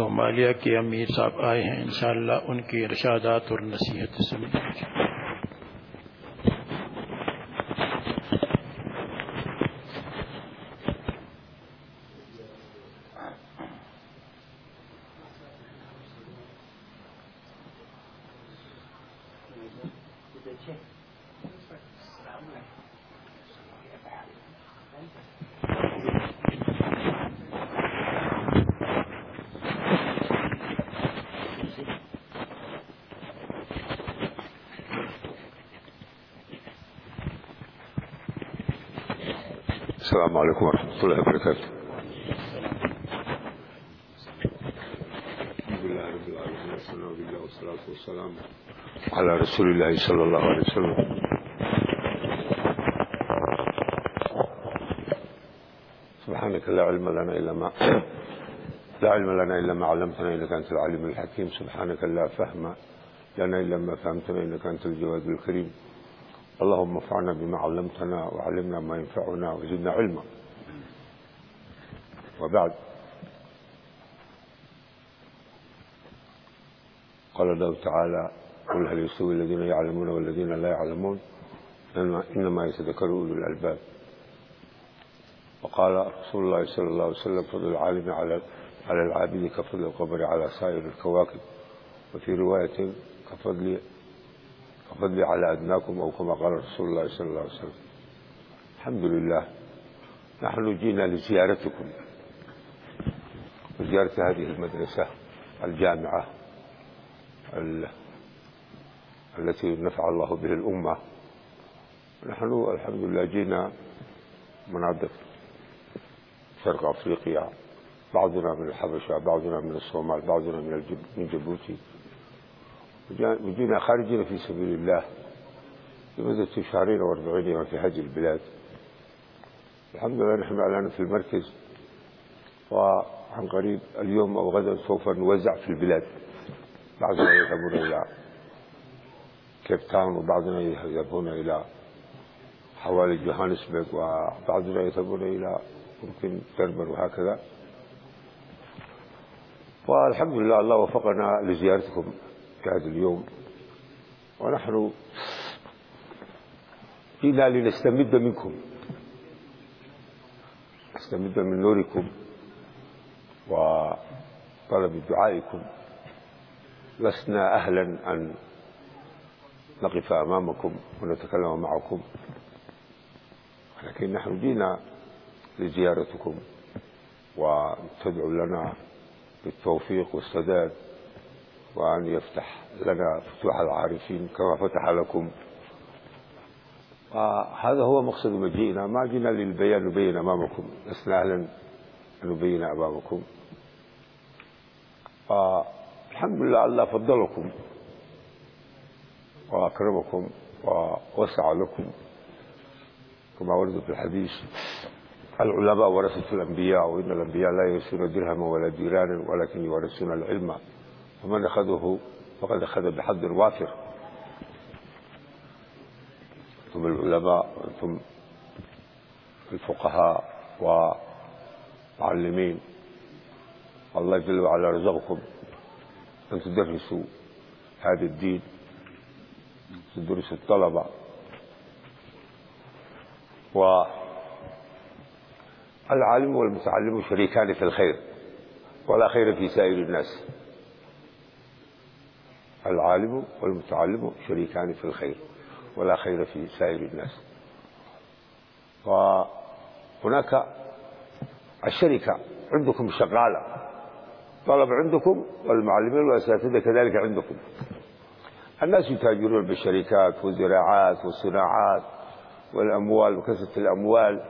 سومالیہ کے امیر صاحب آئے ہیں انشاءاللہ ان کی ارشادات اور نصیحت سمجھ عليكم ورحمة الله وبركاته. الحمد لله رب العالمين والصلاة بالله والصلاة والسلام على رسول الله صلى الله عليه وسلم. سبحانك لا علم لنا إلا ما لا علم لنا إلا ما علمتنا إنك أنت العليم الحكيم. سبحانك لا فهم لنا إلا ما فهمتنا إنك أنت الجواد الكريم. اللهم انفعنا بما علمتنا وعلمنا ما ينفعنا وزدنا علما. وبعد. قال الله تعالى قل هل يستوي الذين يعلمون والذين لا يعلمون؟ إنما يتذكر أولو الألباب. وقال رسول الله صلى الله عليه وسلم فضل العالم على على العابد كفضل القمر على سائر الكواكب. وفي رواية كفضل كفضل على أدناكم أو كما قال رسول الله صلى الله عليه وسلم. الحمد لله. نحن جينا لزيارتكم. وزيارة هذه المدرسة الجامعة التي نفع الله به الأمة. نحن الحمد لله جينا مناطق شرق أفريقيا بعضنا من الحبشة بعضنا من الصومال بعضنا من جيبوتي. وجينا خارجين في سبيل الله. لمدة شهرين واربعين يوم في هذه البلاد. الحمد لله نحن الآن في المركز. وعن قريب اليوم أو غدا سوف نوزع في البلاد. بعضنا يذهبون إلى كيب تاون وبعضنا يذهبون إلى حوالي جوهانسبرغ وبعضنا يذهبون إلى يمكن دربن وهكذا. والحمد لله الله وفقنا لزيارتكم. في هذا اليوم. ونحن جينا لنستمد منكم. نستمد من نوركم وطلب دعائكم. لسنا أهلا أن نقف أمامكم ونتكلم معكم. ولكن نحن جينا لزيارتكم. وتدعو لنا بالتوفيق والسداد. وأن يفتح لنا فتوح العارفين كما فتح لكم. هذا هو مقصد مجيئنا ما جينا للبيان نبين أمامكم. لسنا أهلا نبين أمامكم. الحمد لله الله فضلكم وأكرمكم ووسع لكم. كما ورد في الحديث العلماء ورثة الأنبياء وإن الأنبياء لا يرثون درهما ولا ديرانا ولكن يورثون العلم. ومن أخذه فقد أخذ بحد وافر. ثم العلماء وأنتم الفقهاء ومعلمين الله جل وعلا رزقكم أن تدرسوا هذا الدين تدرسوا الطلبة. والعالم والمتعلم شريكان في الخير ولا خير في سائر الناس. العالم والمتعلم شريكان في الخير ولا خير في سائر الناس. وهناك الشركة عندكم شغالة. طلب عندكم والمعلمين والأساتذة كذلك عندكم. الناس يتاجرون بالشركات والزراعات والصناعات والأموال وكسرة الأموال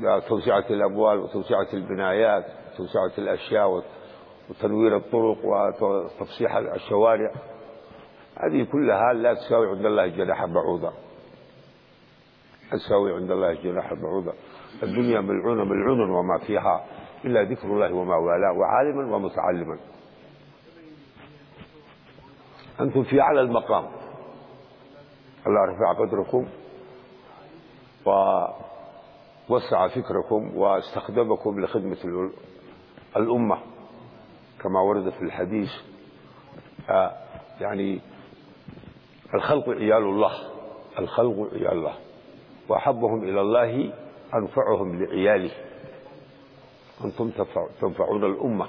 وتوسعة الأموال وتوسعة البنايات وتوسعة الأشياء وتنوير الطرق وتفصيح الشوارع. هذه كلها لا تساوي عند الله جناح بعوضة. تساوي عند الله جناح بعوضة. الدنيا ملعونة ملعون وما فيها إلا ذكر الله وما والاه وعالما ومتعلما. أنتم في أعلى المقام. الله رفع قدركم ووسع فكركم واستخدمكم لخدمة الأمة. كما ورد في الحديث آه يعني الخلق عيال الله الخلق عيال الله وأحبهم إلى الله أنفعهم لعياله. أنتم تنفعون الأمة.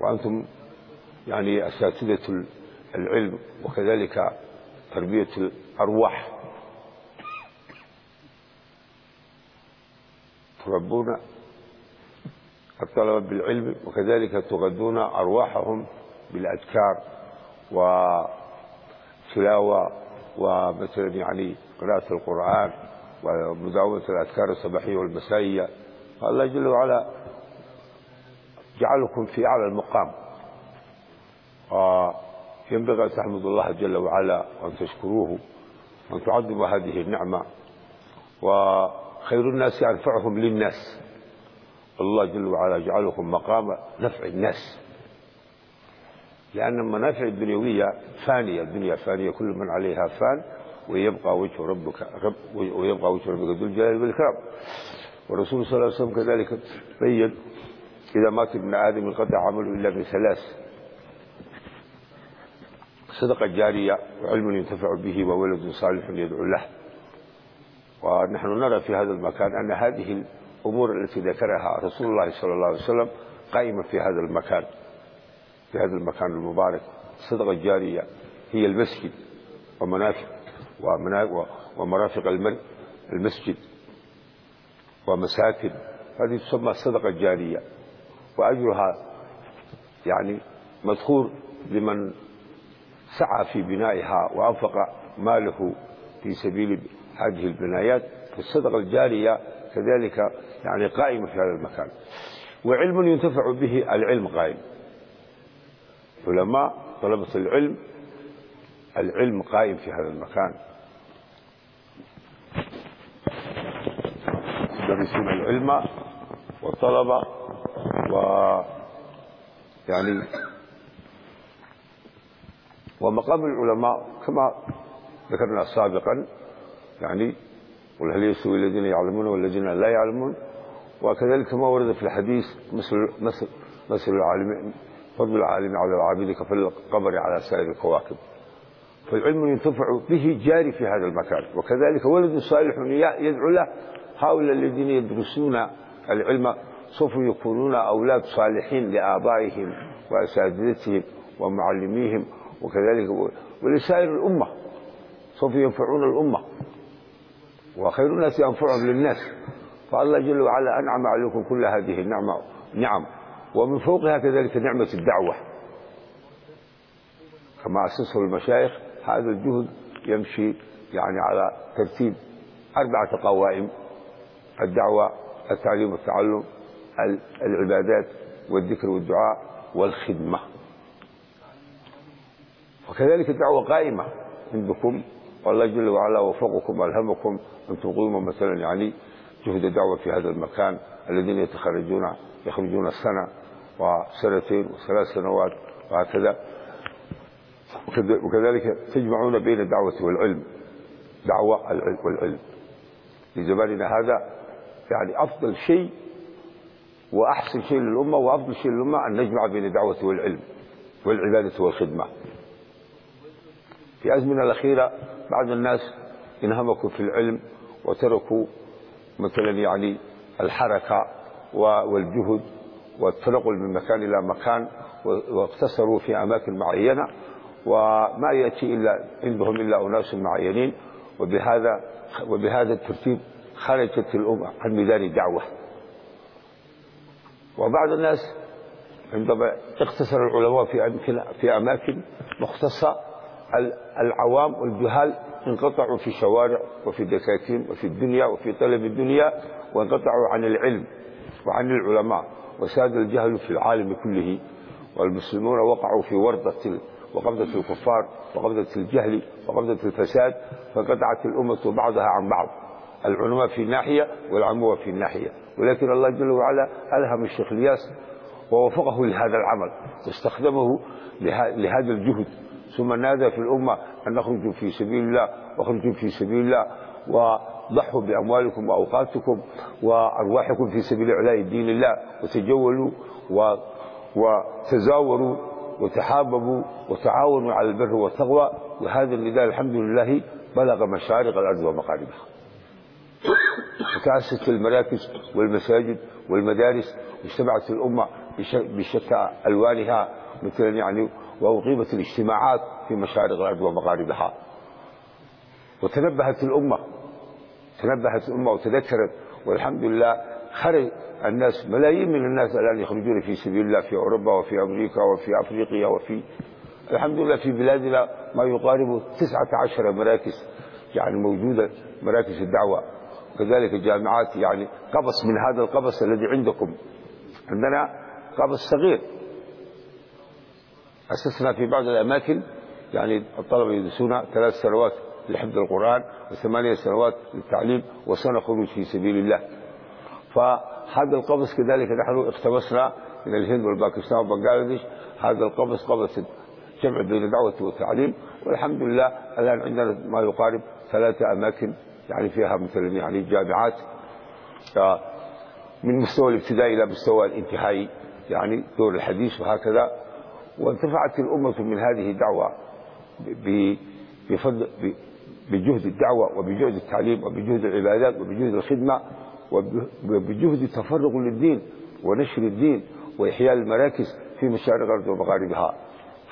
وأنتم يعني أساتذة العلم وكذلك تربية الأرواح. تربون الطلبة بالعلم وكذلك تغذون أرواحهم بالأذكار وتلاوة ومثلا يعني قراءة القرآن ومداومة الأذكار الصباحية والمسائية. فالله جل وعلا جعلكم في أعلى المقام. وينبغي أن تحمدوا الله جل وعلا وأن تشكروه وأن تعظموا هذه النعمة. وخير الناس أنفعهم للناس. الله جل وعلا جعلكم مقام نفع الناس. لأن المنافع الدنيوية فانية الدنيا فانية كل من عليها فان ويبقى وجه ربك رب ويبقى وجه ربك ذو الجلال والإكرام. والرسول صلى الله عليه وسلم كذلك بين إذا مات ابن آدم انقطع عمله إلا بثلاث صدقة جارية وعلم ينتفع به وولد صالح يدعو له. ونحن نرى في هذا المكان أن هذه الأمور التي ذكرها رسول الله صلى الله عليه وسلم قائمة في هذا المكان في هذا المكان المبارك. الصدقة الجارية هي المسجد ومنافع ومرافق المسجد ومساكن. هذه تسمى الصدقة الجارية. وأجرها يعني مذكور لمن سعى في بنائها وأنفق ماله في سبيل هذه البنايات. فالصدقة الجارية كذلك يعني قائمة في هذا المكان. وعلم ينتفع به العلم قائم. علماء طلبة العلم العلم قائم في هذا المكان. يدرسون العلم والطلبة و يعني ومقام العلماء كما ذكرنا سابقا يعني قل هل يستوي الذين يعلمون والذين لا يعلمون وكذلك كما ورد في الحديث مثل مثل مثل العالم فضل العالم على العابد كفضل القمر على سائر الكواكب فالعلم ينتفع به جاري في هذا المكان وكذلك ولد صالح يدعو له هؤلاء الذين يدرسون العلم سوف يكونون أولاد صالحين لآبائهم وأساتذتهم ومعلميهم وكذلك ولسائر الأمة سوف ينفعون الأمة وخير الناس أنفعهم للناس. فالله جل وعلا أنعم عليكم كل هذه النعمة. نعم. ومن فوقها كذلك نعمة الدعوة. كما أسسه المشايخ هذا الجهد يمشي يعني على ترتيب أربعة قوائم الدعوة التعليم والتعلم العبادات والذكر والدعاء والخدمة. وكذلك الدعوة قائمة عندكم. والله جل وعلا وفقكم والهمكم أن تقيموا مثلا يعني جهد الدعوه في هذا المكان الذين يتخرجون يخرجون السنة وسنتين وثلاث سنوات وهكذا. وكذلك تجمعون بين الدعوة والعلم دعوة والعلم. في زماننا هذا يعني أفضل شيء وأحسن شيء للأمة وأفضل شيء للأمة أن نجمع بين الدعوة والعلم والعبادة والخدمة. في الازمنه الأخيرة بعض الناس انهمكوا في العلم وتركوا مثلا يعني الحركة والجهد والتنقل من مكان إلى مكان واقتصروا في أماكن معينة وما يأتي إلا عندهم إلا أناس معينين وبهذا وبهذا الترتيب خرجت الأمة عن ميدان الدعوة. وبعض الناس عندما اقتصر العلماء في أماكن في أماكن مختصة العوام والجهال انقطعوا في الشوارع وفي الدكاكين وفي الدنيا وفي طلب الدنيا وانقطعوا عن العلم وعن العلماء وساد الجهل في العالم كله. والمسلمون وقعوا في ورطة وقبضة الكفار وقبضة الجهل وقبضة الفساد فقطعت الأمة بعضها عن بعض. العلماء في ناحية والعموة في ناحية. ولكن الله جل وعلا ألهم الشيخ الياس ووفقه لهذا العمل واستخدمه لهذا الجهد. ثم نادى في الأمة أن نخرجوا في سبيل الله واخرجوا في سبيل الله وضحوا بأموالكم وأوقاتكم وأرواحكم في سبيل إعلاء دين الله وتجولوا و وتزاوروا وتحاببوا وتعاونوا على البر والتقوى وهذا النداء الحمد لله بلغ مشارق الأرض ومغاربها. وتأسست المراكز والمساجد والمدارس واجتمعت الأمة بشتى ألوانها مثلا يعني وأقيمت الاجتماعات في مشارق الأرض ومغاربها. وتنبهت الأمة. تنبهت الأمة وتذكرت. والحمد لله خرج الناس ملايين من الناس الآن يخرجون في سبيل الله في أوروبا وفي أمريكا وفي أفريقيا وفي الحمد لله في بلادنا ما يقارب تسعة عشر مراكز يعني موجودة مراكز الدعوة. وكذلك الجامعات يعني قبس من هذا القبس الذي عندكم. عندنا قبس صغير. أسسنا في بعض الأماكن يعني الطلبة يدرسون ثلاث سنوات لحفظ القرآن وثمانية سنوات للتعليم وسنة خروج في سبيل الله. فهذا القبس كذلك نحن اقتبسنا من الهند والباكستان وبنغلاديش. هذا القبس قبس جمع بين الدعوة والتعليم. والحمد لله الآن عندنا ما يقارب ثلاثة أماكن يعني فيها مثلا يعني جامعات. من مستوى الابتدائي إلى مستوى الانتهائي يعني دور الحديث وهكذا. وانتفعت الأمة من هذه الدعوة بفضل بجهد الدعوة وبجهد التعليم وبجهد العبادات وبجهد الخدمة وبجهد التفرغ للدين ونشر الدين وإحياء المراكز في مشارق الأرض ومغاربها.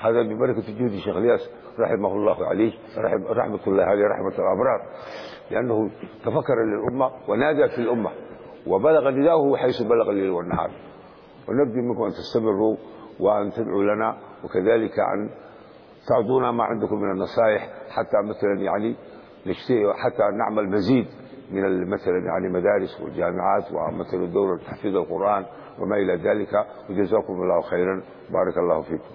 هذا ببركة جهد الشيخ الياس رحمه الله عليه رحم رحمة الله عليه رحمة الأبرار لأنه تفكر للأمة ونادى في الأمة وبلغ نداؤه حيث بلغ الليل والنهار. ونرجو منكم أن تستمروا وأن تدعوا لنا وكذلك أن تعطونا ما عندكم من النصائح حتى مثلا يعني نشتري حتى نعمل مزيد من مثلا يعني مدارس والجامعات ومثلا دورة تحفيظ القرآن وما إلى ذلك. وجزاكم الله خيرا. بارك الله فيكم.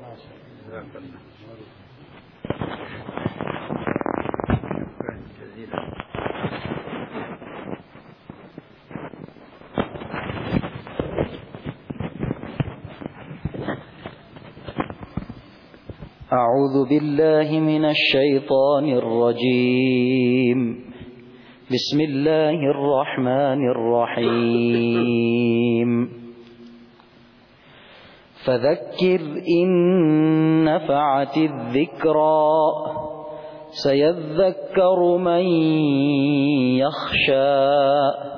أعوذ بالله من الشيطان الرجيم. بسم الله الرحمن الرحيم. فذكر إن نفعت الذكرى. سيذكر من يخشى.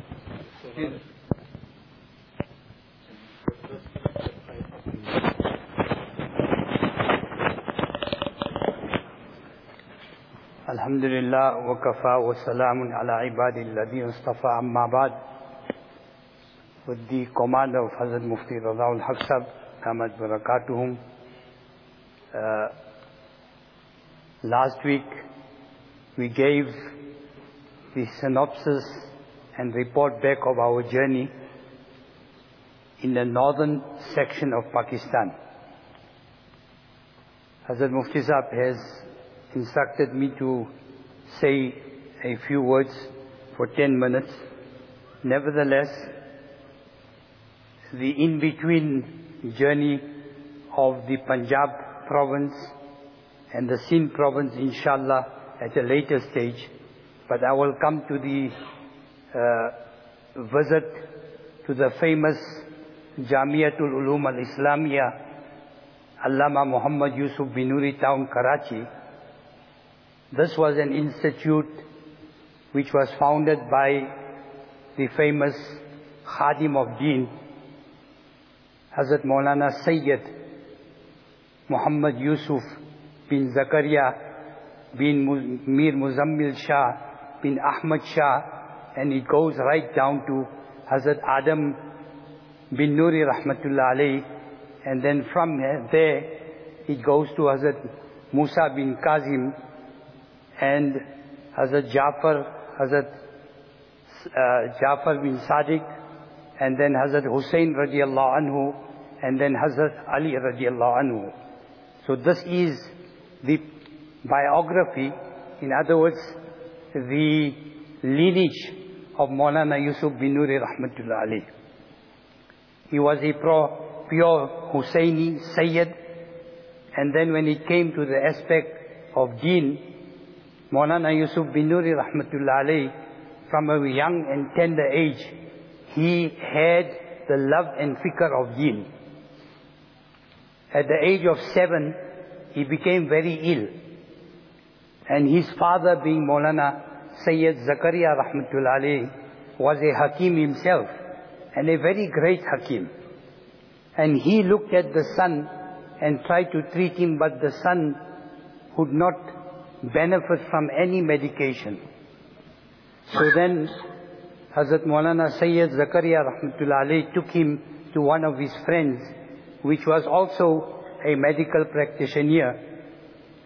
कर الحمد لله وكفى وسلام على عباد الذين اصطفى أما بعد with the command of Hazrat Mufti Razaul Haq Sahib, Ahmad Barakatuhum. Uh, last week we gave the synopsis and report back of our journey in the northern section of Pakistan. Hazrat Mufti Saab has instructed me to say a few words for 10 minutes. Nevertheless, the in-between journey of the Punjab province and the Sindh province, inshallah, at a later stage. But I will come to the visit to the famous Jamiatul Ulum al-Islamiyah, Allama Muhammad Yusuf Binuri Town, Karachi. This was an institute which was founded by the famous Khadim of Deen, Hazrat Maulana Sayyid Muhammad Yusuf bin Zakaria bin Mir Muzammil Shah bin Ahmad Shah and it goes right down to Hazrat Adam bin Nuri Rahmatullah alayhi and then from there it goes to Hazrat Musa bin Kazim and Hazrat Jafar, Hazrat uh, Jafar bin Sadiq and then Hazrat Hussein radiallahu anhu and then Hazrat Ali radiallahu anhu. So this is the biography, in other words, the lineage of Maulana Yusuf bin Nuri rahmatullah alayh. He was a pro, pure Husseini Sayyid, and then when it came to the aspect of deen, Maulana Yusuf bin Nuri rahmatullah alayh, from a young and tender age, he had the love and fikr of deen. At the age of seven, he became very ill. And his father being Maulana Sayyid Zakaria Rahmatul alayh was a Hakim himself and a very great Hakim. And he looked at the son and tried to treat him, but the son would not benefit from any medication. So then Hazrat Maulana Sayyid Zakaria Rahmatul alayh took him to one of his friends which was also a medical practitioner.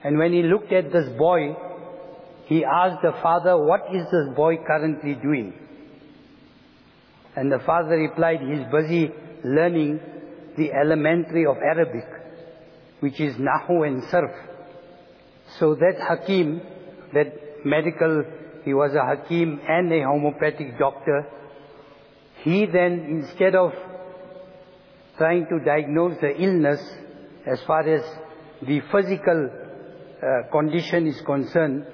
And when he looked at this boy, he asked the father, what is this boy currently doing? And the father replied, he's busy learning the elementary of Arabic, which is Nahu and Sarf. So that Hakim, that medical, he was a Hakim and a homeopathic doctor, he then, instead of trying to diagnose the illness as far as the physical uh, condition is concerned,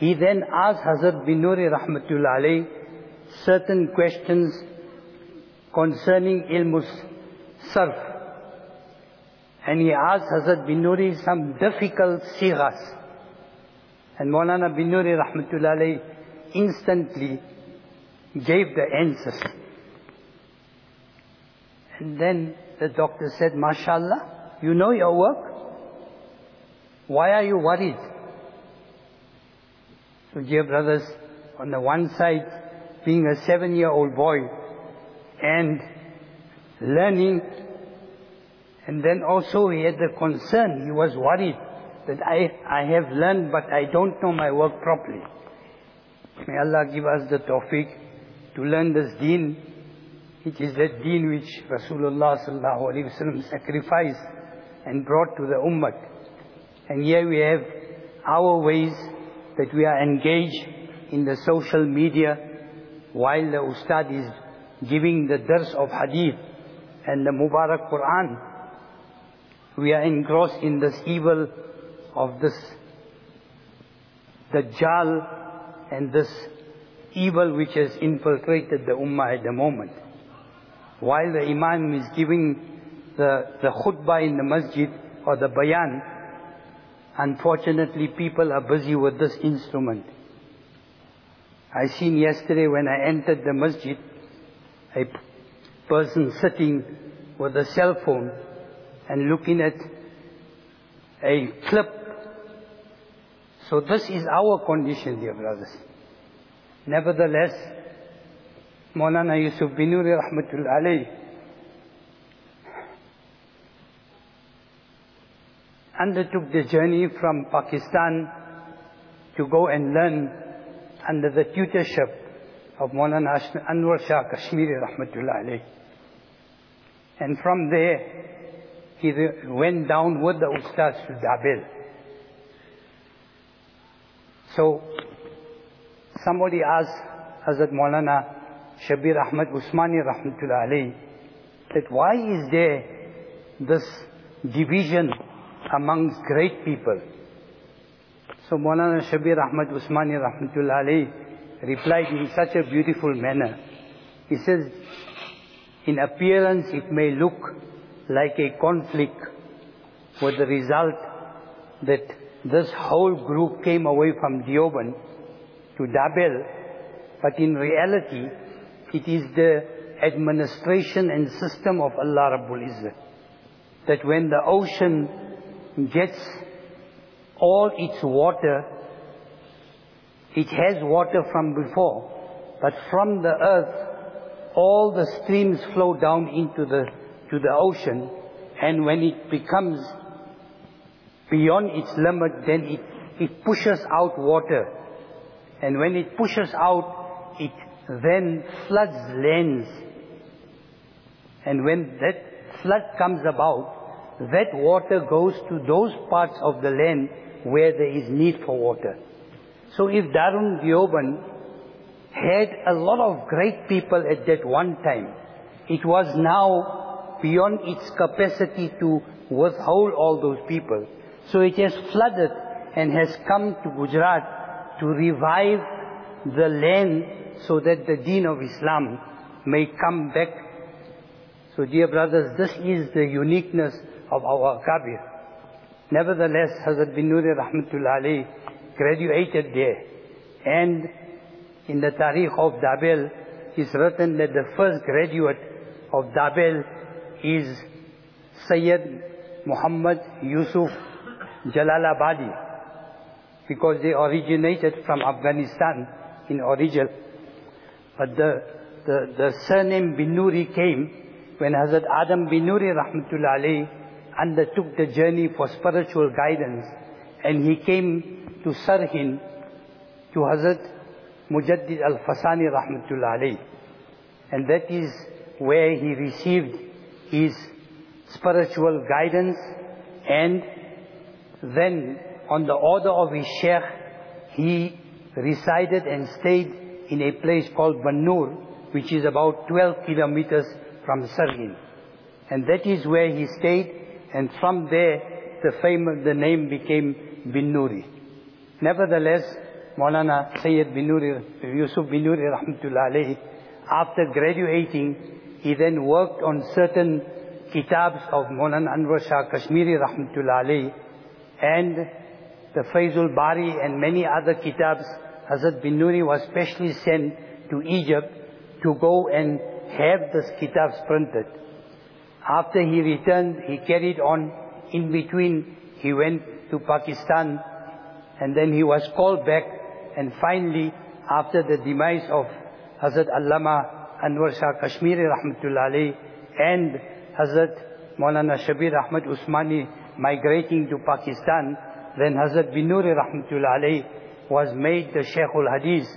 he then asked Hazrat bin Nuri Rahmatullah alayh certain questions concerning ilmus sarf. And he asked Hazrat bin some difficult sighas. And Maulana bin Nuri Rahmatullah alayh instantly gave the answers. And then the doctor said, MashaAllah, you know your work. Why are you worried? So dear brothers, on the one side, being a seven-year-old boy and learning, and then also he had the concern, he was worried that I, I have learned but I don't know my work properly. May Allah give us the tawfiq to learn this deen it is that deen which Rasulullah sallallahu alaihi wasallam sacrificed and brought to the ummah. And here we have our ways that we are engaged in the social media while the ustad is giving the dars of hadith and the Mubarak Quran. We are engrossed in this evil of this Dajjal and this evil which has infiltrated the ummah at the moment while the imam is giving the, the khutbah in the masjid or the bayan, unfortunately people are busy with this instrument. I seen yesterday when I entered the masjid, a person sitting with a cell phone and looking at a clip. So this is our condition, dear brothers. Nevertheless, Maulana Yusuf Binuri Rahmatullah alayh undertook the journey from Pakistan to go and learn under the tutorship of Maulana Anwar Shah Kashmiri Rahmatullah alayh. And from there, he went down with the Ustaz to Dabil. So, somebody asked Hazrat Maulana Shabir Ahmad Usmani Rahmatullah alayhi, that why is there this division amongst great people? So Maulana Shabir Ahmad Usmani Rahmatullah alayhi replied in such a beautiful manner. He says, in appearance it may look like a conflict with the result that this whole group came away from Deoband to Dabel, but in reality it is the administration and system of Allah Rabbul Izzat. That when the ocean gets all its water, it has water from before, but from the earth, all the streams flow down into the, to the ocean, and when it becomes beyond its limit, then it, it pushes out water. And when it pushes out, it then floods lands. And when that flood comes about, that water goes to those parts of the land where there is need for water. So if Darun Deoband had a lot of great people at that one time, it was now beyond its capacity to withhold all those people. So it has flooded and has come to Gujarat to revive the land so that the deen of Islam may come back. So dear brothers, this is the uniqueness of our Kabir. Nevertheless, Hazrat bin Nuri Rahmatullah Ali graduated there. And in the Tarikh of Dabel, it's written that the first graduate of Dabel is Sayyid Muhammad Yusuf Jalalabadi, because they originated from Afghanistan in origin. But the, the, the surname bin Nuri came when Hazrat Adam bin Nuri Rahmatullah alayhi undertook the journey for spiritual guidance and he came to Sirhind to Hazrat Mujaddid Alf Sani Rahmatullah alayhi. And that is where he received his spiritual guidance and then on the order of his sheikh, he resided and stayed in a place called Banur, which is about 12 kilometers from Sirhind. And that is where he stayed, and from there the fame, the name became Bin Nuri. Nevertheless, Maulana Sayyid Bin Nuri, Yusuf Bin Nuri rahmatullah alayhi, after graduating, he then worked on certain kitabs of Maulana Anwar Shah Kashmiri rahmatullah alayhi, and the Faizul Bari and many other kitabs, Hazrat bin Nuri was specially sent to Egypt to go and have this kitabs printed. After he returned, he carried on. In between, he went to Pakistan and then he was called back and finally, after the demise of Hazrat Allama Anwar Shah Kashmiri rahmatullah alayhi and Hazrat Maulana Shabir Ahmad Usmani migrating to Pakistan, then Hazrat bin Nuri rahmatullah alayhi was made the Sheikhul al-Hadith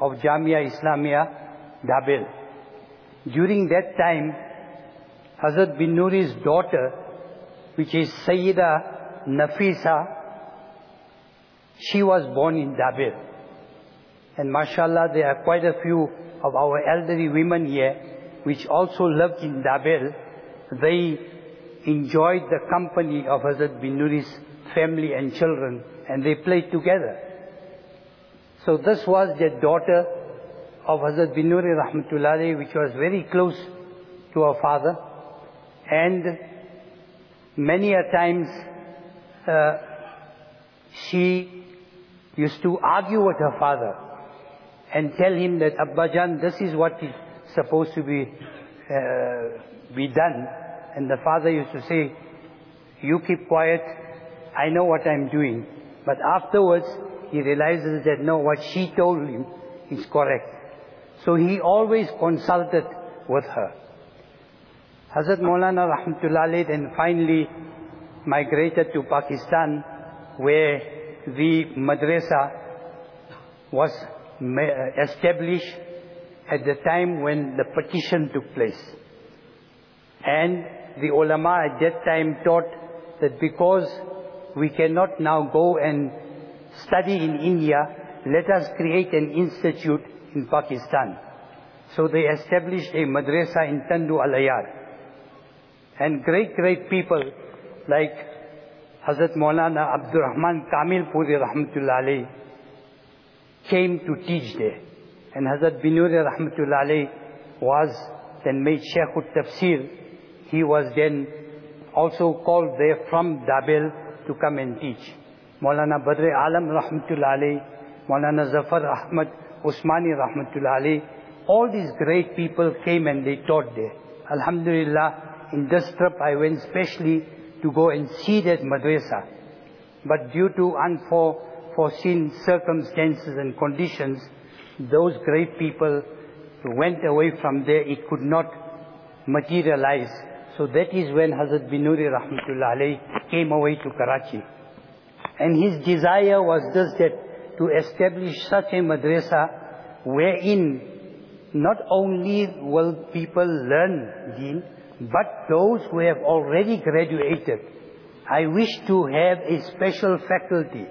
of Jamia Islamia Dabil. During that time, Hazrat bin Nuri's daughter, which is Sayyida Nafisa, she was born in Dabil. And mashallah, there are quite a few of our elderly women here, which also lived in Dabil. They enjoyed the company of Hazrat bin Nuri's family and children, and they played together. So this was the daughter of Hazrat bin Nuri rahmatullahi, which was very close to her father. And many a times uh, she used to argue with her father and tell him that Abbajan, this is what is supposed to be uh, be done. And the father used to say, you keep quiet, I know what I'm doing. But afterwards, he realizes that no, what she told him is correct. So he always consulted with her. Hazrat Maulana Rahmatullah then finally migrated to Pakistan where the madrasa was uh, established at the time when the partition took place. And the ulama at that time taught that because we cannot now go and study in India, let us create an institute in Pakistan. So they established a madrasa in Tando Allahyar. And great, great people like Hazrat Maulana Abdul Rahman Kamil Puri Rahmatullah alayhi came to teach there. And Hazrat Binuri Rahmatullah alayhi was then made Sheikhul Tafsir. He was then also called there from Dabil to come and teach. Maulana Badr Alam Rahmatullah Maulana Zafar Ahmad Usmani Rahmatullah alayhi, all these great people came and they taught there. Alhamdulillah, in this trip I went specially to go and see that madrasa. But due to unforeseen circumstances and conditions, those great people went away from there. It could not materialize. So that is when Hazrat Binuri Rahmatullah came away to Karachi. And his desire was just that to establish such a madrasa wherein not only will people learn deen, but those who have already graduated, I wish to have a special faculty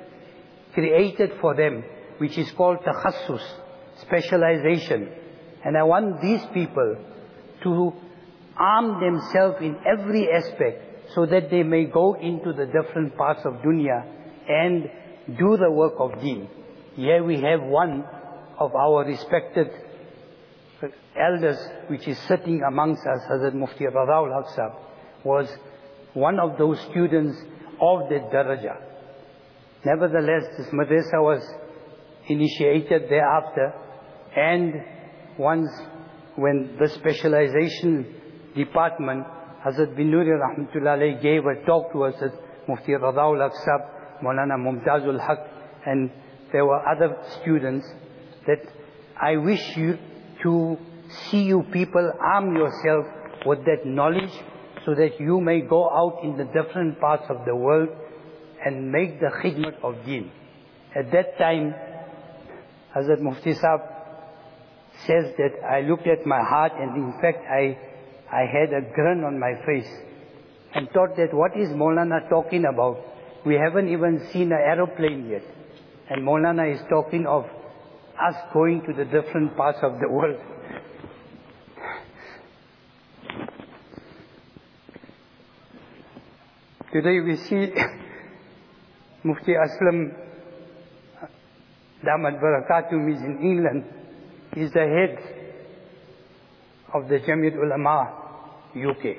created for them, which is called takhassus, specialization. And I want these people to arm themselves in every aspect so that they may go into the different parts of dunya and do the work of deen. Here we have one of our respected elders which is sitting amongst us, Hazrat Mufti Radaul Haq was one of those students of the daraja. Nevertheless, this madrasa was initiated thereafter and once when the specialization department, Hazrat bin Nuri Rahmatullah gave a talk to us at Mufti Radaul Haq Sahib, Mumtazul Haq and there were other students that I wish you to see you people arm yourself with that knowledge so that you may go out in the different parts of the world and make the khidmat of deen. At that time, Hazrat Mufti Saab says that I looked at my heart and in fact I, I had a grin on my face and thought that what is Maulana talking about? We haven't even seen an aeroplane yet. And Maulana is talking of us going to the different parts of the world. Today we see Mufti Aslam Damat Barakatum is in England. He's the head of the Jamiat Ulama UK.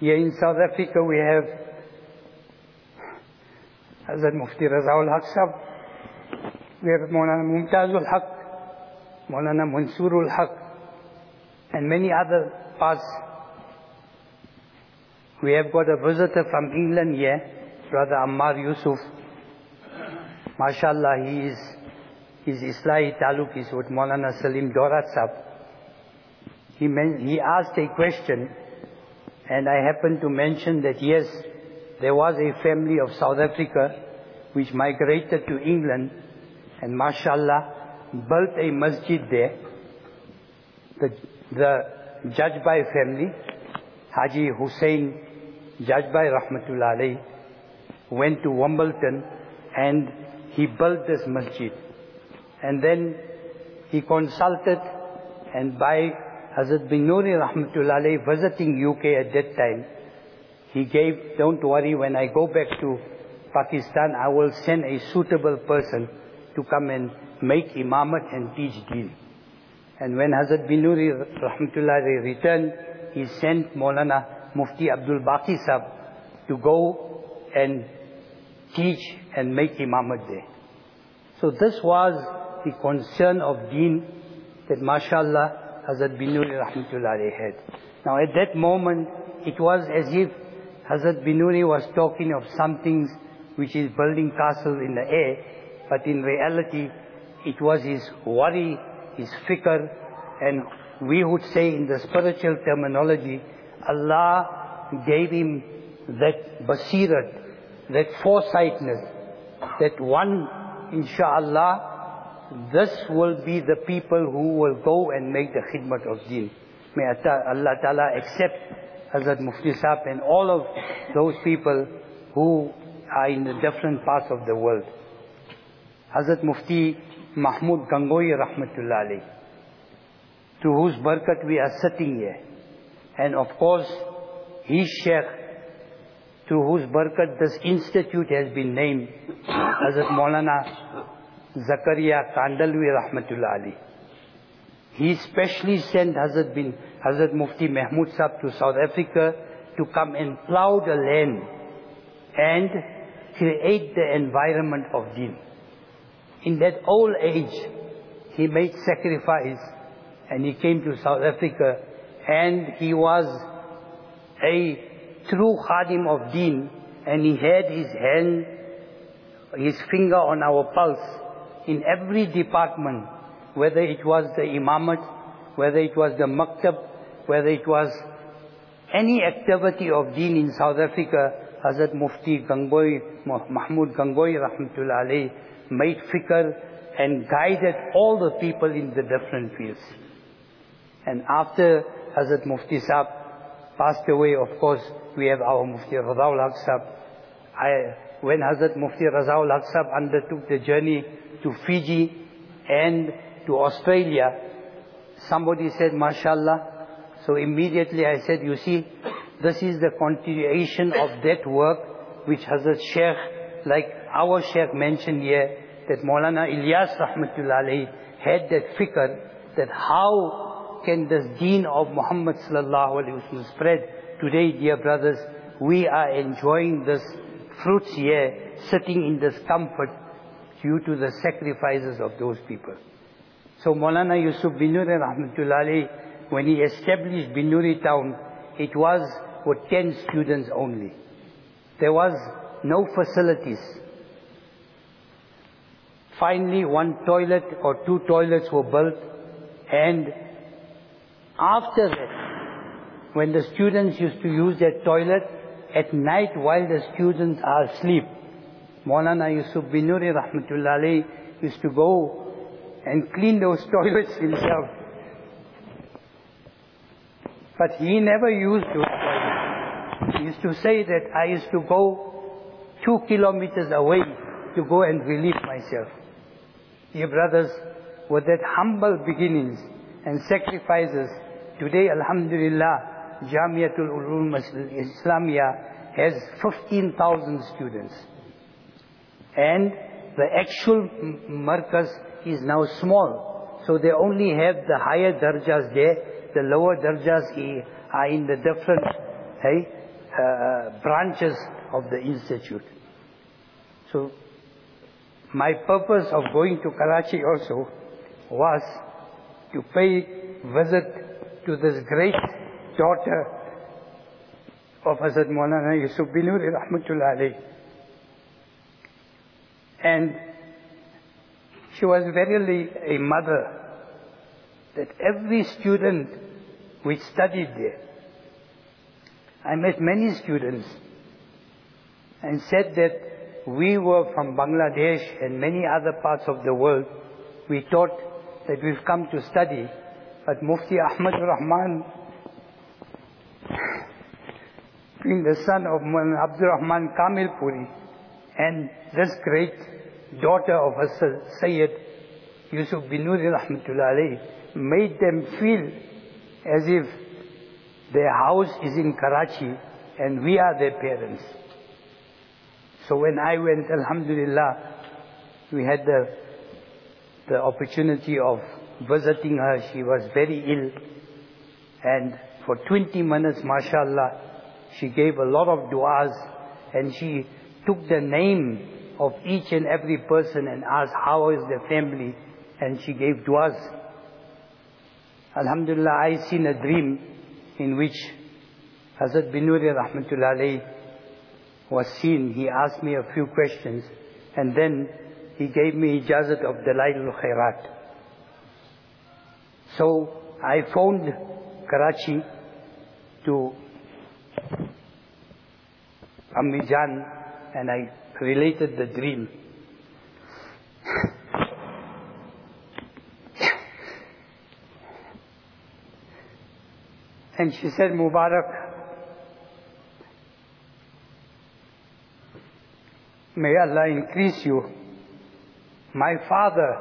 Here in South Africa we have Hazrat Mufti Razaul Haq. We have Maulana Mumtazul Haq, Maulana Mansurul Haq, and many other parts we have got a visitor from England here, Brother Ammar Yusuf. MashaAllah, he is, his Islahi Taluk is with Maulana Salim Dhorat. He, he asked a question, and I happened to mention that yes, there was a family of South Africa which migrated to England, and MashaAllah, built a masjid there. The, the Jajbai family, Haji Hussein Jajbai Rahmatullah alayhi went to Wimbledon and he built this masjid. And then he consulted and by Hazrat bin Nuri Rahmatullah alayhi visiting UK at that time, he gave, don't worry, when I go back to Pakistan, I will send a suitable person to come and make imamat and teach deen. And when Hazrat bin Rahmatullah returned, he sent Maulana Mufti Abdul Baqi Sahib to go and teach and make imamat there. So this was the concern of deen that mashallah Hazrat Binuri Rahmatullah had. Now at that moment it was as if Hazrat Binuri was talking of something which is building castles in the air, but in reality it was his worry, his fikr, and we would say in the spiritual terminology, Allah gave him that basirat, that foresightness, that one, inshallah, this will be the people who will go and make the khidmat of deen. May Allah Ta'ala accept Hazrat Mufti Saab and all of those people who are in the different parts of the world. Hazrat Mufti Mahmud Gangohi Rahmatullah alayh, to whose barakat we are sitting here. And of course, his Sheikh, to whose barakat this institute has been named, Hazrat Maulana Zakaria Kandhlawi Rahmatullah alayh. He specially sent Hazrat, bin, Hazrat Mufti Mahmud Sahib to South Africa to come and plow the land and create the environment of deen. In that old age, he made sacrifice and he came to South Africa and he was a true khadim of deen and he had his hand, his finger on our pulse in every department, whether it was the imamat, whether it was the maktab, whether it was any activity of deen in South Africa, Hazrat Mufti Gangohi, Mahmud Gangohi rahmatullah alayhi, made fikr and guided all the people in the different fields. And after Hazrat Mufti Saab passed away, of course, we have our Mufti Razaul Haq. I, when Hazrat Mufti Razaul Haq undertook the journey to Fiji and to Australia, somebody said, mashallah. So immediately I said, you see, this is the continuation of that work which Hazrat Sheikh, like our Sheikh mentioned here, that Maulana Ilyas Rahmatullah alayhi had that fikr, that how can this deen of Muhammad sallallahu alayhi wasallam spread? Today, dear brothers, we are enjoying this fruits here, sitting in this comfort due to the sacrifices of those people. So Maulana Yusuf Binuri Rahmatullah when he established Binuri town, it was for 10 students only. There was no facilities. Finally, one toilet or two toilets were built and after that, when the students used to use that toilet, at night while the students are asleep, Maulana Yusuf Binuri Rahmatullah used to go and clean those toilets himself. But he never used those toilets. He used to say that I used to go two kilometers away to go and relieve myself. Dear brothers, with that humble beginnings and sacrifices, today Alhamdulillah, Jamiatul Ulum Islamia has 15,000 students. And the actual markaz is now small. So they only have the higher darjas there. The lower darjas are in the different hey, uh, branches of the institute. So my purpose of going to Karachi also was to pay visit to this great daughter of Hazrat Maulana Yusuf Binuri rahmatullah alayhi. And she was verily a mother that every student which studied there, I met many students and said that we were from Bangladesh and many other parts of the world. We thought that we've come to study, but Mufti Ahmad Rahman, being the son of Abdul Rahman Kamil and this great daughter of Sayyid Yusuf Binuri rahmatullah made them feel as if their house is in Karachi and we are their parents. So when I went, Alhamdulillah, we had the, the opportunity of visiting her. She was very ill. And for 20 minutes, mashallah, she gave a lot of du'as and she took the name of each and every person and asked how is their family and she gave du'as. Alhamdulillah, I seen a dream in which Hazrat Binuri Rahmatullah was seen. He asked me a few questions and then he gave me ijazat of Dalailul Khairat. So I phoned Karachi to Amijan and I related the dream. and she said, Mubarak, May Allah increase you. My father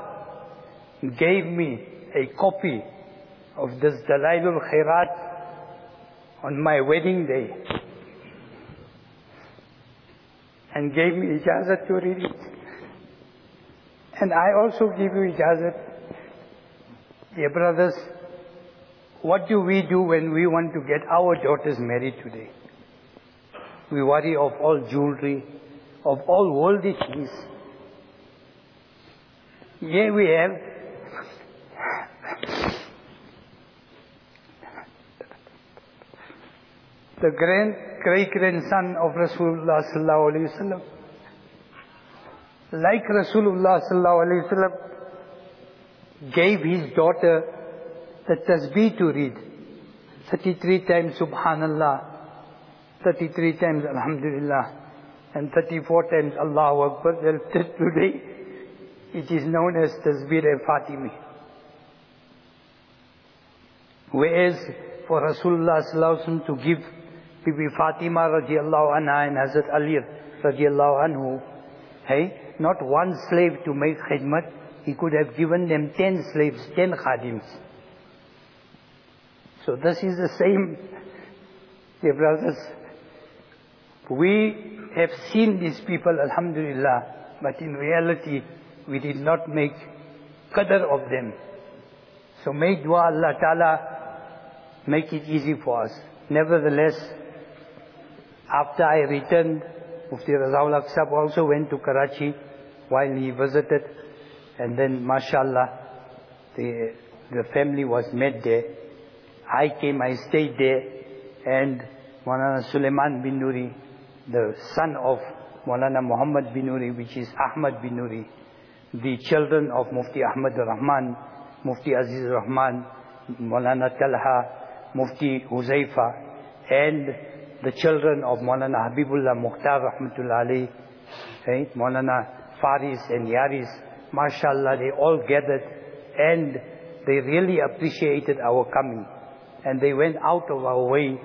gave me a copy of this Dalailul Khairat on my wedding day and gave me ijazat to read it. And I also give you ijazat. Dear brothers, what do we do when we want to get our daughters married today? We worry of all jewelry, of all worldly things. Here we have the grand great grandson of Rasulullah sallallahu alaihi wasallam. Like Rasulullah sallallahu alaihi wasallam gave his daughter the tasbih to read. 33 times Subhanallah, 33 times Alhamdulillah, and 34 times Allahu Akbar. Well, today it is known as Tasbih al-Fatimi. Whereas for Rasulullah to give Bibi Fatima radiallahu anha and Hazrat Ali radiallahu anhu, hey, not one slave to make khidmat, he could have given them ten slaves, ten khadims. So this is the same, dear brothers. We have seen these people, alhamdulillah, but in reality, we did not make qadr of them. So may dua Allah Ta'ala make it easy for us. Nevertheless, after I returned, Mufti Razaul Haq Sab also went to Karachi while he visited. And then, mashallah, the, the family was met there. I came, I stayed there. And Maulana Suleiman Binuri, the son of Maulana Muhammad Binuri, which is Ahmad Binuri, the children of Mufti Ahmad Rahman, Mufti Aziz Rahman, Maulana Talha, Mufti Huzaifa, and the children of Maulana Habibullah Mukhtar Rahmatullah Ali, right? Maulana Faris and Yaris, mashallah, they all gathered and they really appreciated our coming. And they went out of our way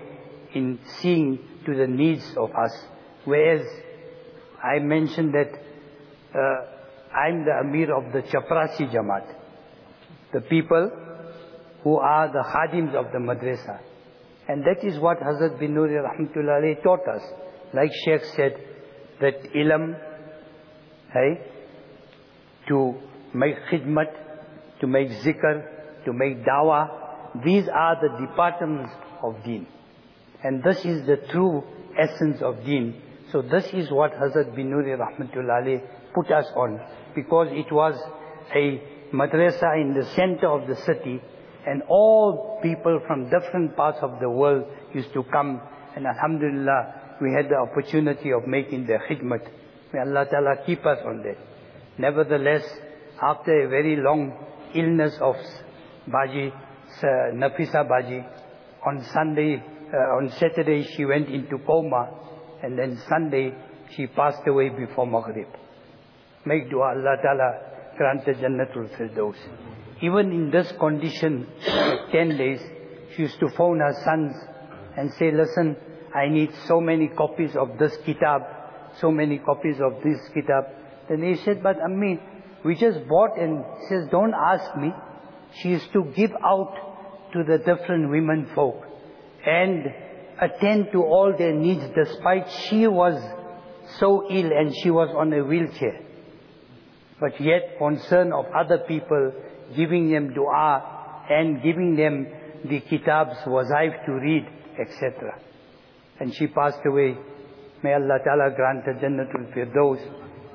in seeing to the needs of us. Whereas I mentioned that uh, I'm the Amir of the Chaprasi Jamaat, the people who are the Khadims of the Madrasa. And that is what Hazrat Binuri rahmatullahi taught us. Like Sheikh said, that ilm, hey, to make khidmat, to make zikr, to make dawah, these are the departments of deen. And this is the true essence of deen. So this is what Hazrat Binuri rahmatullahi put us on. Because it was a madrasa in the center of the city and all people from different parts of the world used to come and alhamdulillah we had the opportunity of making the khidmat. May Allah Ta'ala keep us on that. Nevertheless, after a very long illness of Baji, Nafisa Baji, on Sunday, uh, on Saturday she went into coma and then Sunday she passed away before Maghrib. Make dua Allah Ta'ala grant the Jannatul Firdaus. Even in this condition, 10 days, she used to phone her sons and say, listen, I need so many copies of this kitab, so many copies of this kitab. Then they said, but Ammi, we just bought and says, don't ask me. She used to give out to the different women folk and attend to all their needs despite she was so ill and she was on a wheelchair. But yet concern of other people giving them dua and giving them the kitabs, wazaif to read, etc. And she passed away. May Allah Ta'ala grant her Jannatul Firdaus.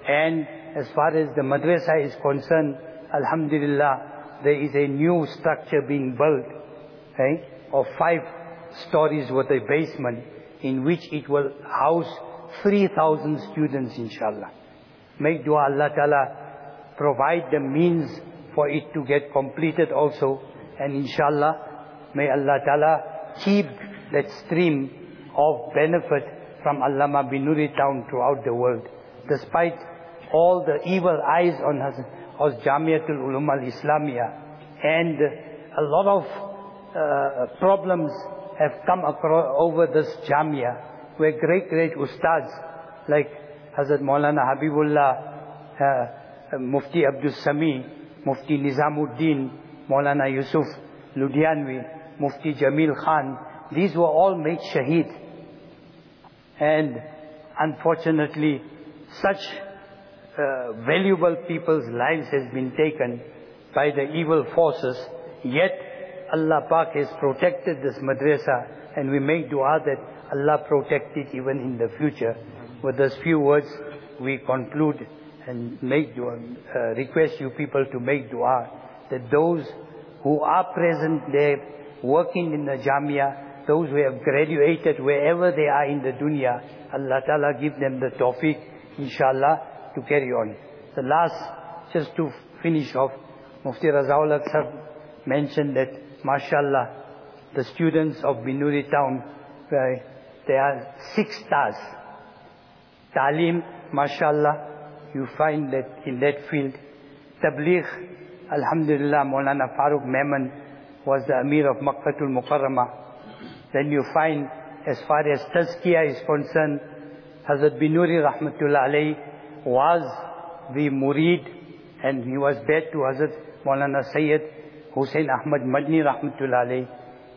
And as far as the madrasa is concerned, Alhamdulillah, there is a new structure being built, right, of five stories with a basement in which it will house 3,000 students, inshallah. Make dua Allah Ta'ala provide the means for it to get completed also. And inshallah, may Allah Ta'ala keep that stream of benefit from Allama Binuri town throughout the world. Despite all the evil eyes on us, Jamiatul Ulum al-Islamiyah. And a lot of uh, problems have come across over this Jamia, where great, great ustads like Hazrat Maulana Habibullah, uh, Mufti Abdul Sami, Mufti Nizamuddin, Maulana Yusuf Ludhianvi, Mufti Jamil Khan, these were all made shaheed. And unfortunately, such uh, valuable people's lives has been taken by the evil forces, yet Allah Pak has protected this madrasa and we make dua that Allah protect it even in the future. With those few words, we conclude and make dua, uh, request you people to make dua that those who are present there working in the Jamia, those who have graduated wherever they are in the dunya, Allah Ta'ala give them the tawfiq, inshallah, to carry on. The last, just to finish off, Mufti Razaul Sahib mentioned that, mashallah, the students of Binuri town, uh, there are six stars. Talim, mashallah, you find that in that field. Tabligh, alhamdulillah, Maulana Farooq Mehman was the Amir of Makkatul Mukarramah. Then you find, as far as Tazkiyah is concerned, Hazrat Binuri Rahmatullah alayhi was the murid and he was bed to Hazrat Maulana Sayyid Hussein Ahmad Madni Rahmatullah alayhi.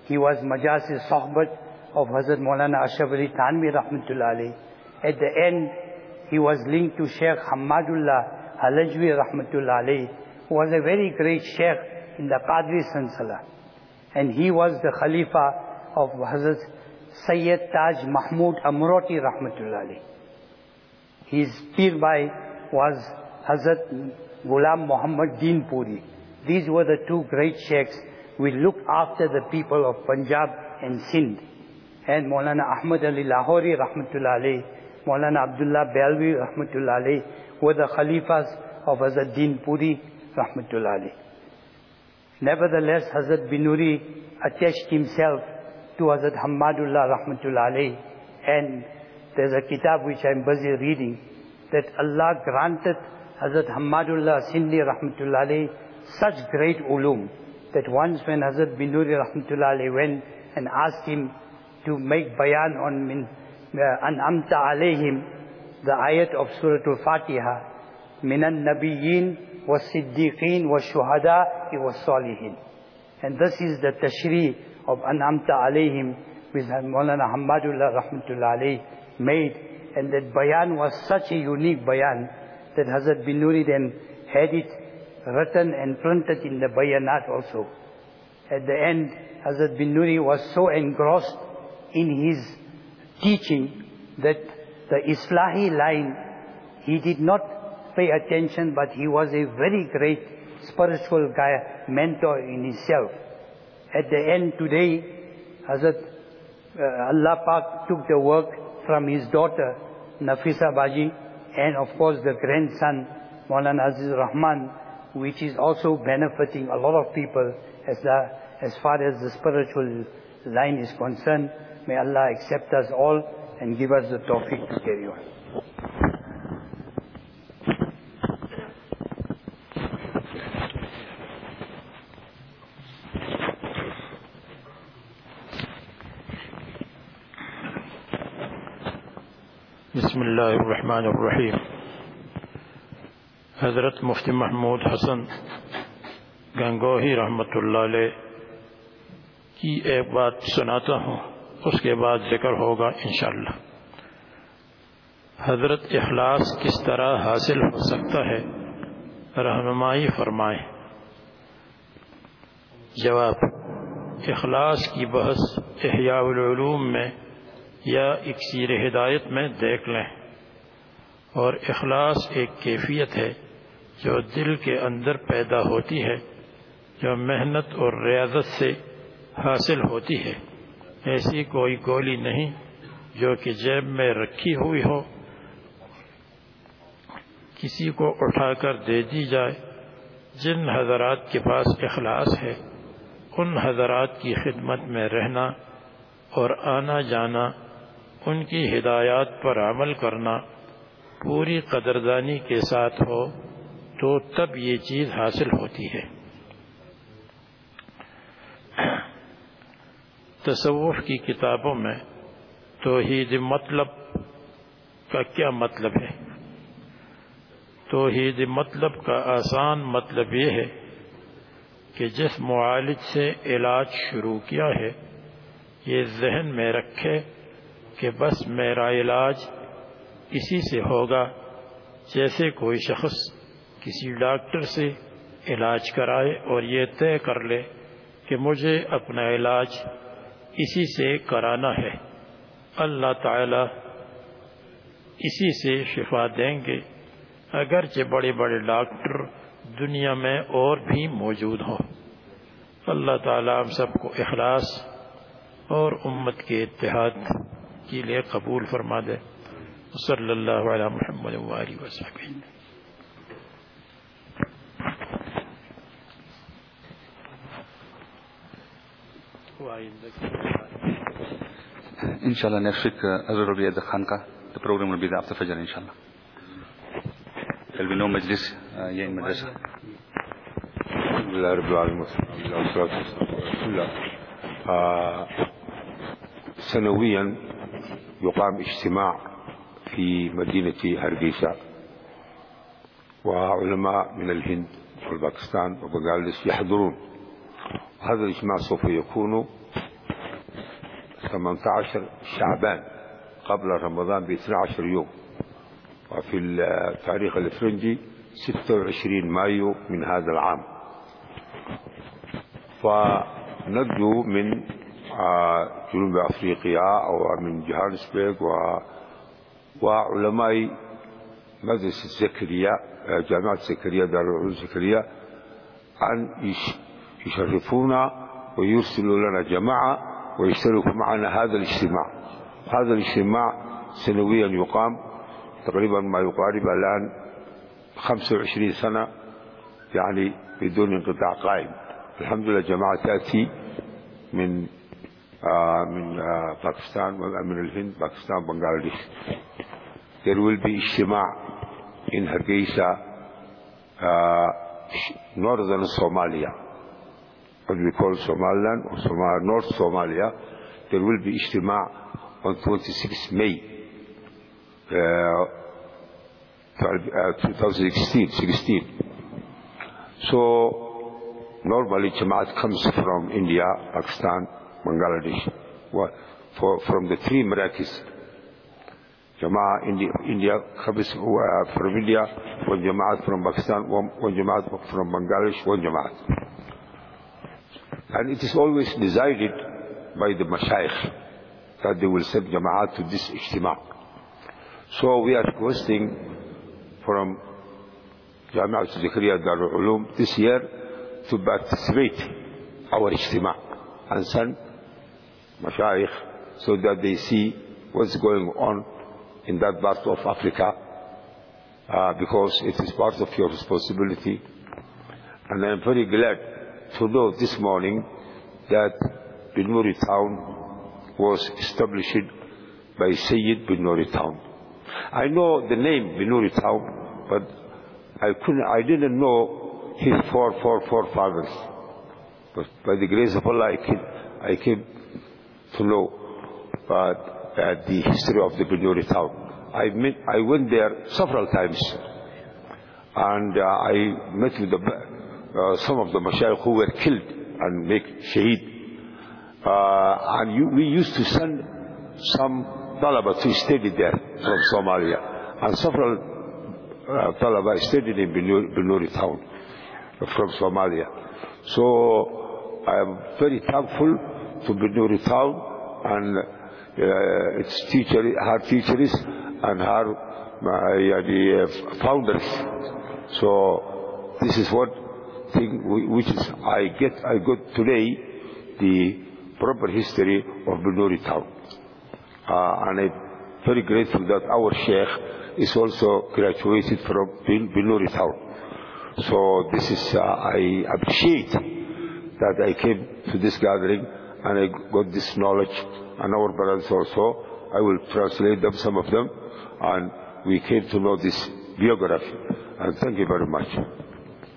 He was Majas Sohbat of Hazrat Maulana Ashraf Ali Thanvi Rahmatullah. At the end, he was linked to Sheikh Hamadullah Halajvi Rahmatullah alayhi, who was a very great Sheikh in the Qadri Sansala. And he was the Khalifa of Hazrat Sayyid Taj Mahmud Amroti Rahmatullah alayhi. His peer by was Hazrat Ghulam Muhammad Deen Puri. These were the two great sheikhs. We looked after the people of Punjab and Sindh. And Maulana Ahmad Ali Lahori Rahmatullah alayhi, Maulana Abdullah Belvi Rahmatullah alayhi were the Khalifas of Hazrat Deen Puri Rahmatullah alayhi. Nevertheless, Hazrat Binuri attached himself to Hazrat Hamadullah Rahmatullah alayhi. And there's a kitab which I'm busy reading that Allah granted Hazrat Hamadullah Sindhi Rahmatullah alayhi such great ulum that once when Hazrat Binuri Rahmatullah alayhi went and asked him to make bayan on min, uh, An'amta alayhim, the ayat of Surah Al-Fatiha, Minan Nabiyyin was Siddiqeen was Shuhada was Salihin. And this is the tashri of An'amta alayhim which Maulana Hamadullah Rahmatullah alayhi made. And that bayan was such a unique bayan that Hazrat Binuri then had it written and printed in the bayanat also. At the end, Hazrat Binuri was so engrossed in his teaching that the Islahi line, he did not pay attention, but he was a very great spiritual guy, mentor in himself. At the end today, Hazrat uh, Allah Pak took the work from his daughter, Nafisa Baji, and of course the grandson, Maulana Aziz Rahman, which is also benefiting a lot of people as, the, as far as the spiritual line is concerned. May Allah accept us all and give us the tawfiq to carry on. بسم اللہ الرحمن الرحیم حضرت مفتی محمود حسن گنگوہی رحمت اللہ علیہ کی ایک بات سناتا ہوں، اس کے بعد ذکر ہوگا انشاءاللہ۔ حضرت اخلاص کس طرح حاصل ہو سکتا ہے؟ رہنمائی فرمائیں۔ جواب اخلاص کی بحث احیاء العلوم میں یا اکثیر ہدایت میں دیکھ لیں۔ اور اخلاص ایک کیفیت ہے جو دل کے اندر پیدا ہوتی ہے، جو محنت اور ریاضت سے حاصل ہوتی ہے۔ ایسی کوئی گولی نہیں جو کہ جیب میں رکھی ہوئی ہو۔ کسی کو اٹھا کر دے دی جائے۔ جن حضرات کے پاس اخلاص ہے، ان حضرات کی خدمت میں رہنا اور آنا جانا، ان کی ہدایات پر عمل کرنا پوری قدردانی کے ساتھ ہو۔ تو تب یہ چیز حاصل ہوتی ہے۔ تصوف کی کتابوں میں توحید مطلب کا کیا مطلب ہے؟ توحید مطلب کا آسان مطلب یہ ہے کہ جس معالج سے علاج شروع کیا ہے، یہ ذہن میں رکھے کہ بس میرا علاج اسی سے ہوگا جیسے کوئی شخص کسی ڈاکٹر سے علاج کرائے اور یہ طے کر لے کہ مجھے اپنا علاج اسی سے کرانا ہے۔ اللہ تعالی اسی سے شفا دیں گے۔ اگرچہ بڑے بڑے ڈاکٹر دنیا میں اور بھی موجود ہوں۔ اللہ تعالی ہم سب کو اخلاص اور امت کے اتحاد کے لیے قبول فرما دے۔ صلی اللہ علیہ محمد وسلم إن شاء الله نفسك week uh, Azhar will خانقا ده the Khanqa. ده افتر فجر ان شاء الله Fajr, inshallah. There will be no majlis uh, here in رب العالمين والصلاة والسلام على رسول الله. سنويا يقام اجتماع في مدينة هرقيسة وعلماء من الهند والباكستان وبنغلاديش يحضرون هذا الاجتماع سوف يكون 18 شعبان قبل رمضان ب 12 يوم. وفي التاريخ الافرنجي 26 مايو من هذا العام. فنرجو من آه، جنوب أفريقيا أو من جوهانسبرغ و وعلماء مدرسة زكريا آه، جامعة زكريا دار العلوم زكريا أن يش- يشرفونا ويرسلوا لنا جماعة ويشتركوا معنا هذا الاجتماع. هذا الاجتماع سنويا يقام تقريبا ما يقارب الآن 25 سنة يعني بدون انقطاع قائم. الحمد لله جماعة تأتي من آه من آه باكستان من الهند Pakistan Bangladesh. There will be اجتماع in Hargeisa uh, northern Somalia. as we call Somaliland or Somal, North Somalia, there will be Ijtima on 26 May uh, uh 2016. So normally Jamaat comes from India, Pakistan, Bangladesh, well, for, from the three Meratis. Jamaat India, India comes uh, from India, one Jamaat from Pakistan, one, one Jamaat from Bangladesh, one Jamaat. And it is always decided by the Mashayikh that they will send Jamaat to this Ijtima. So we are requesting from Jamiat Zakaria Darul Ulum this year to participate our Ijtima and send Mashayikh so that they see what's going on in that part of Africa uh, because it is part of your responsibility. And I'm very glad to know this morning that Binuri town was established by Sayyid Binuri town. I know the name Binuri town, but I couldn't, I didn't know his four, four, four fathers. But by the grace of Allah, I came, I came to know uh, uh, the history of the Binuri town. I, met, I went there several times, and uh, I met with the, uh, some of the mashayikh who were killed and make shaheed. Uh, and you, we used to send some talaba to study there from Somalia, and several uh, studied in Binuri town from Somalia. So I am very thankful to Binuri town and uh, its teacher, her teachers and her uh, the uh, founders. So this is what thing which is I get I got today the proper history of Binuri town. Uh, and I'm very grateful that our Sheikh is also graduated from Binuri town. So this is, uh, I appreciate that I came to this gathering and I got this knowledge and our brothers also. I will translate them, some of them, and we came to know this biography. And thank you very much.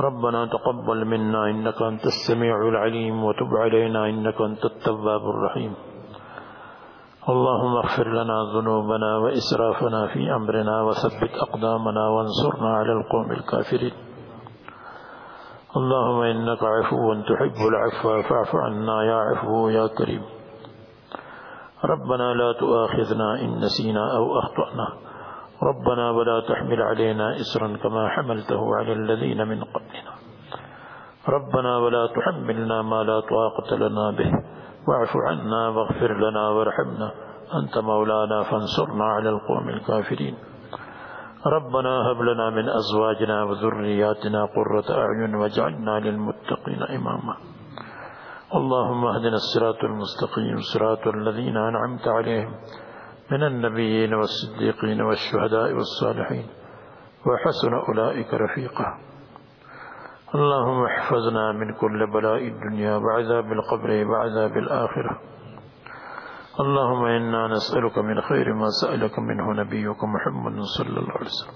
ربنا تقبل منا إنك أنت السميع العليم وتب علينا إنك أنت التواب الرحيم. اللهم اغفر لنا ذنوبنا وإسرافنا في أمرنا وثبت أقدامنا وانصرنا على القوم الكافرين. اللهم إنك عفو تحب العفو فاعف عنا يا عفو يا كريم. ربنا لا تؤاخذنا إن نسينا أو أخطأنا. ربنا ولا تحمل علينا إسرا كما حملته على الذين من قبلنا. ربنا ولا تحملنا ما لا طاقة لنا به. واعف عنا واغفر لنا وارحمنا. أنت مولانا فانصرنا على القوم الكافرين. ربنا هب لنا من أزواجنا وذرياتنا قرة أعين واجعلنا للمتقين إماما. اللهم اهدنا الصراط المستقيم، صراط الذين أنعمت عليهم. من النبيين والصديقين والشهداء والصالحين وحسن أولئك رفيقا. اللهم احفظنا من كل بلاء الدنيا وعذاب القبر وعذاب الآخرة. اللهم إنا نسألك من خير ما سألك منه نبيك محمد صلى الله عليه وسلم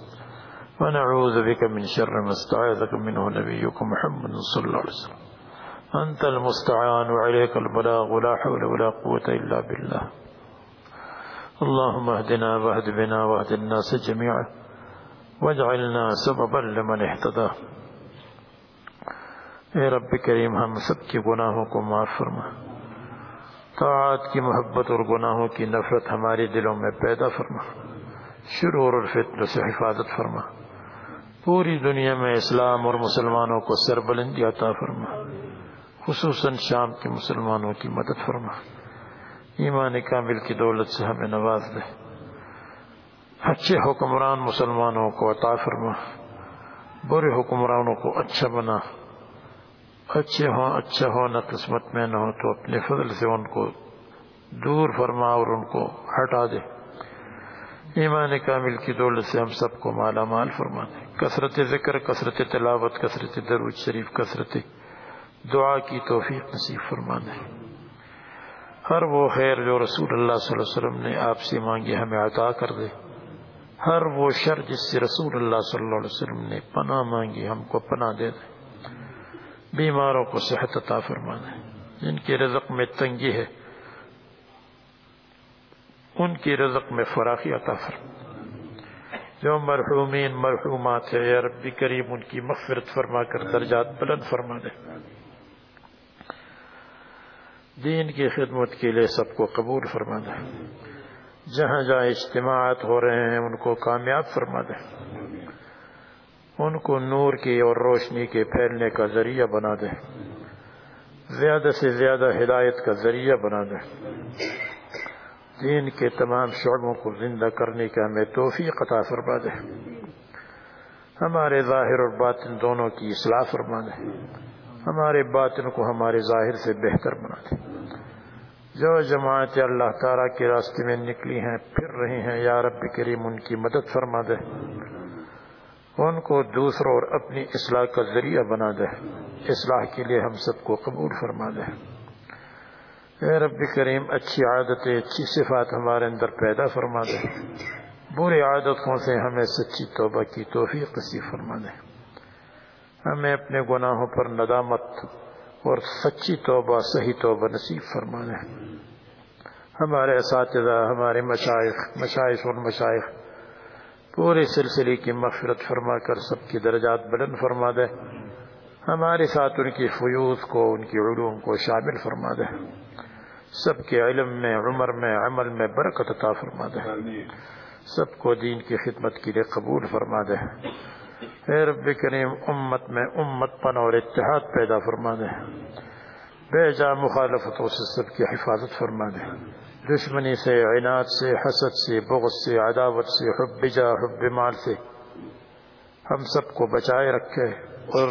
ونعوذ بك من شر ما استعاذك منه نبيك محمد صلى الله عليه وسلم. أنت المستعان وعليك البلاغ ولا حول ولا قوة إلا بالله. اللهم اهدنا واهد بنا واهد الناس جميعا واجعلنا سببا لمن اهتدى. اے رب کریم، ہم سب کے گناہوں کو معاف فرما۔ طاعت کی محبت اور گناہوں کی نفرت ہمارے دلوں میں پیدا فرما۔ شرور اور فتن سے حفاظت فرما۔ پوری دنیا میں اسلام اور مسلمانوں کو سربلندی عطا فرما۔ خصوصاً شام کے مسلمانوں کی مدد فرما۔ ایمان کامل کی دولت سے ہمیں نواز دے۔ اچھے حکمران مسلمانوں کو عطا فرما۔ برے حکمرانوں کو اچھا بنا۔ اچھے ہوں اچھا ہو نہ قسمت میں نہ ہو تو اپنے فضل سے ان کو دور فرما اور ان کو ہٹا دے۔ ایمان کامل کی دولت سے ہم سب کو مالا مال فرما دے۔ کثرت ذکر، کثرت تلاوت، کثرت درود شریف، کثرت دعا کی توفیق نصیب فرما دے۔ ہر وہ خیر جو رسول اللہ صلی اللہ علیہ وسلم نے آپ سے مانگی ہمیں عطا کر دے۔ ہر وہ شر جس سے رسول اللہ صلی اللہ علیہ وسلم نے پناہ مانگی، ہم کو پناہ دے دے۔ بیماروں کو صحت عطا فرما دے جن کی رزق میں تنگی ہے، ان کی رزق میں فراخی عطا فرما جو مرحومین، مرحومات ہے یا رب کریم، ان کی مغفرت فرما کر درجات بلند فرما دے دین کی خدمت کے لیے سب کو قبول فرما دے۔ جہاں جہاں اجتماعات ہو رہے ہیں، ان کو کامیاب فرما دے۔ ان کو نور کی اور روشنی کے پھیلنے کا ذریعہ بنا دے۔ زیادہ سے زیادہ ہدایت کا ذریعہ بنا دے۔ دین کے تمام شعبوں کو زندہ کرنے کا ہمیں توفیق عطا فرما دے۔ ہمارے ظاہر اور باطن دونوں کی اصلاح فرما دے۔ ہمارے باطن کو ہمارے ظاہر سے بہتر بنا دے۔ جو جماعت اللہ تعالیٰ کے راستے میں نکلی ہیں، پھر رہی ہیں، یا رب کریم ان کی مدد فرما دے۔ ان کو دوسروں اور اپنی اصلاح کا ذریعہ بنا دے۔ اصلاح کے لیے ہم سب کو قبول فرما دے۔ اے رب کریم، اچھی عادتیں، اچھی صفات ہمارے اندر پیدا فرما دے۔ بری عادتوں سے ہمیں سچی توبہ کی توفیق نصیب فرما دے۔ ہمیں اپنے گناہوں پر ندامت اور سچی توبہ صحیح توبہ نصیب فرما دے ہمارے اساتذہ ہمارے مشائق مشائق اور مشائق پورے سلسلے کی مغفرت فرما کر سب کی درجات بلند فرما دے۔ ہمارے ساتھ ان کی فیوز کو ان کی علوم کو شامل فرما دے۔ سب کے علم میں عمر میں عمل میں برکت عطا فرما دے۔ سب کو دین کی خدمت کے لیے قبول فرما دے۔ رب کریم، امت میں امت پن اور اتحاد پیدا فرما دے۔ بے جا مخالفتوں سے سب کی حفاظت فرما دے۔ دشمنی سے، عناد سے، حسد سے، بغض سے، عداوت سے، حب جا، حب مال سے۔ ہم سب کو بچائے رکھے اور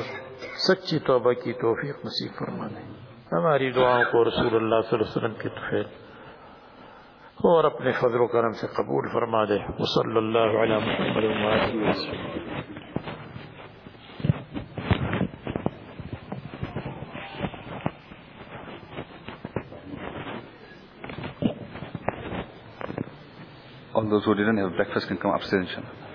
سچی توبہ کی توفیق نصیب فرما دے۔ ہماری دعاؤں کو رسول اللہ صلی اللہ علیہ وسلم کی تفیل اور اپنے فضل و کرم سے قبول فرما دے۔ وصلی اللہ علیہ Those who didn't have breakfast can come upstairs, inshallah.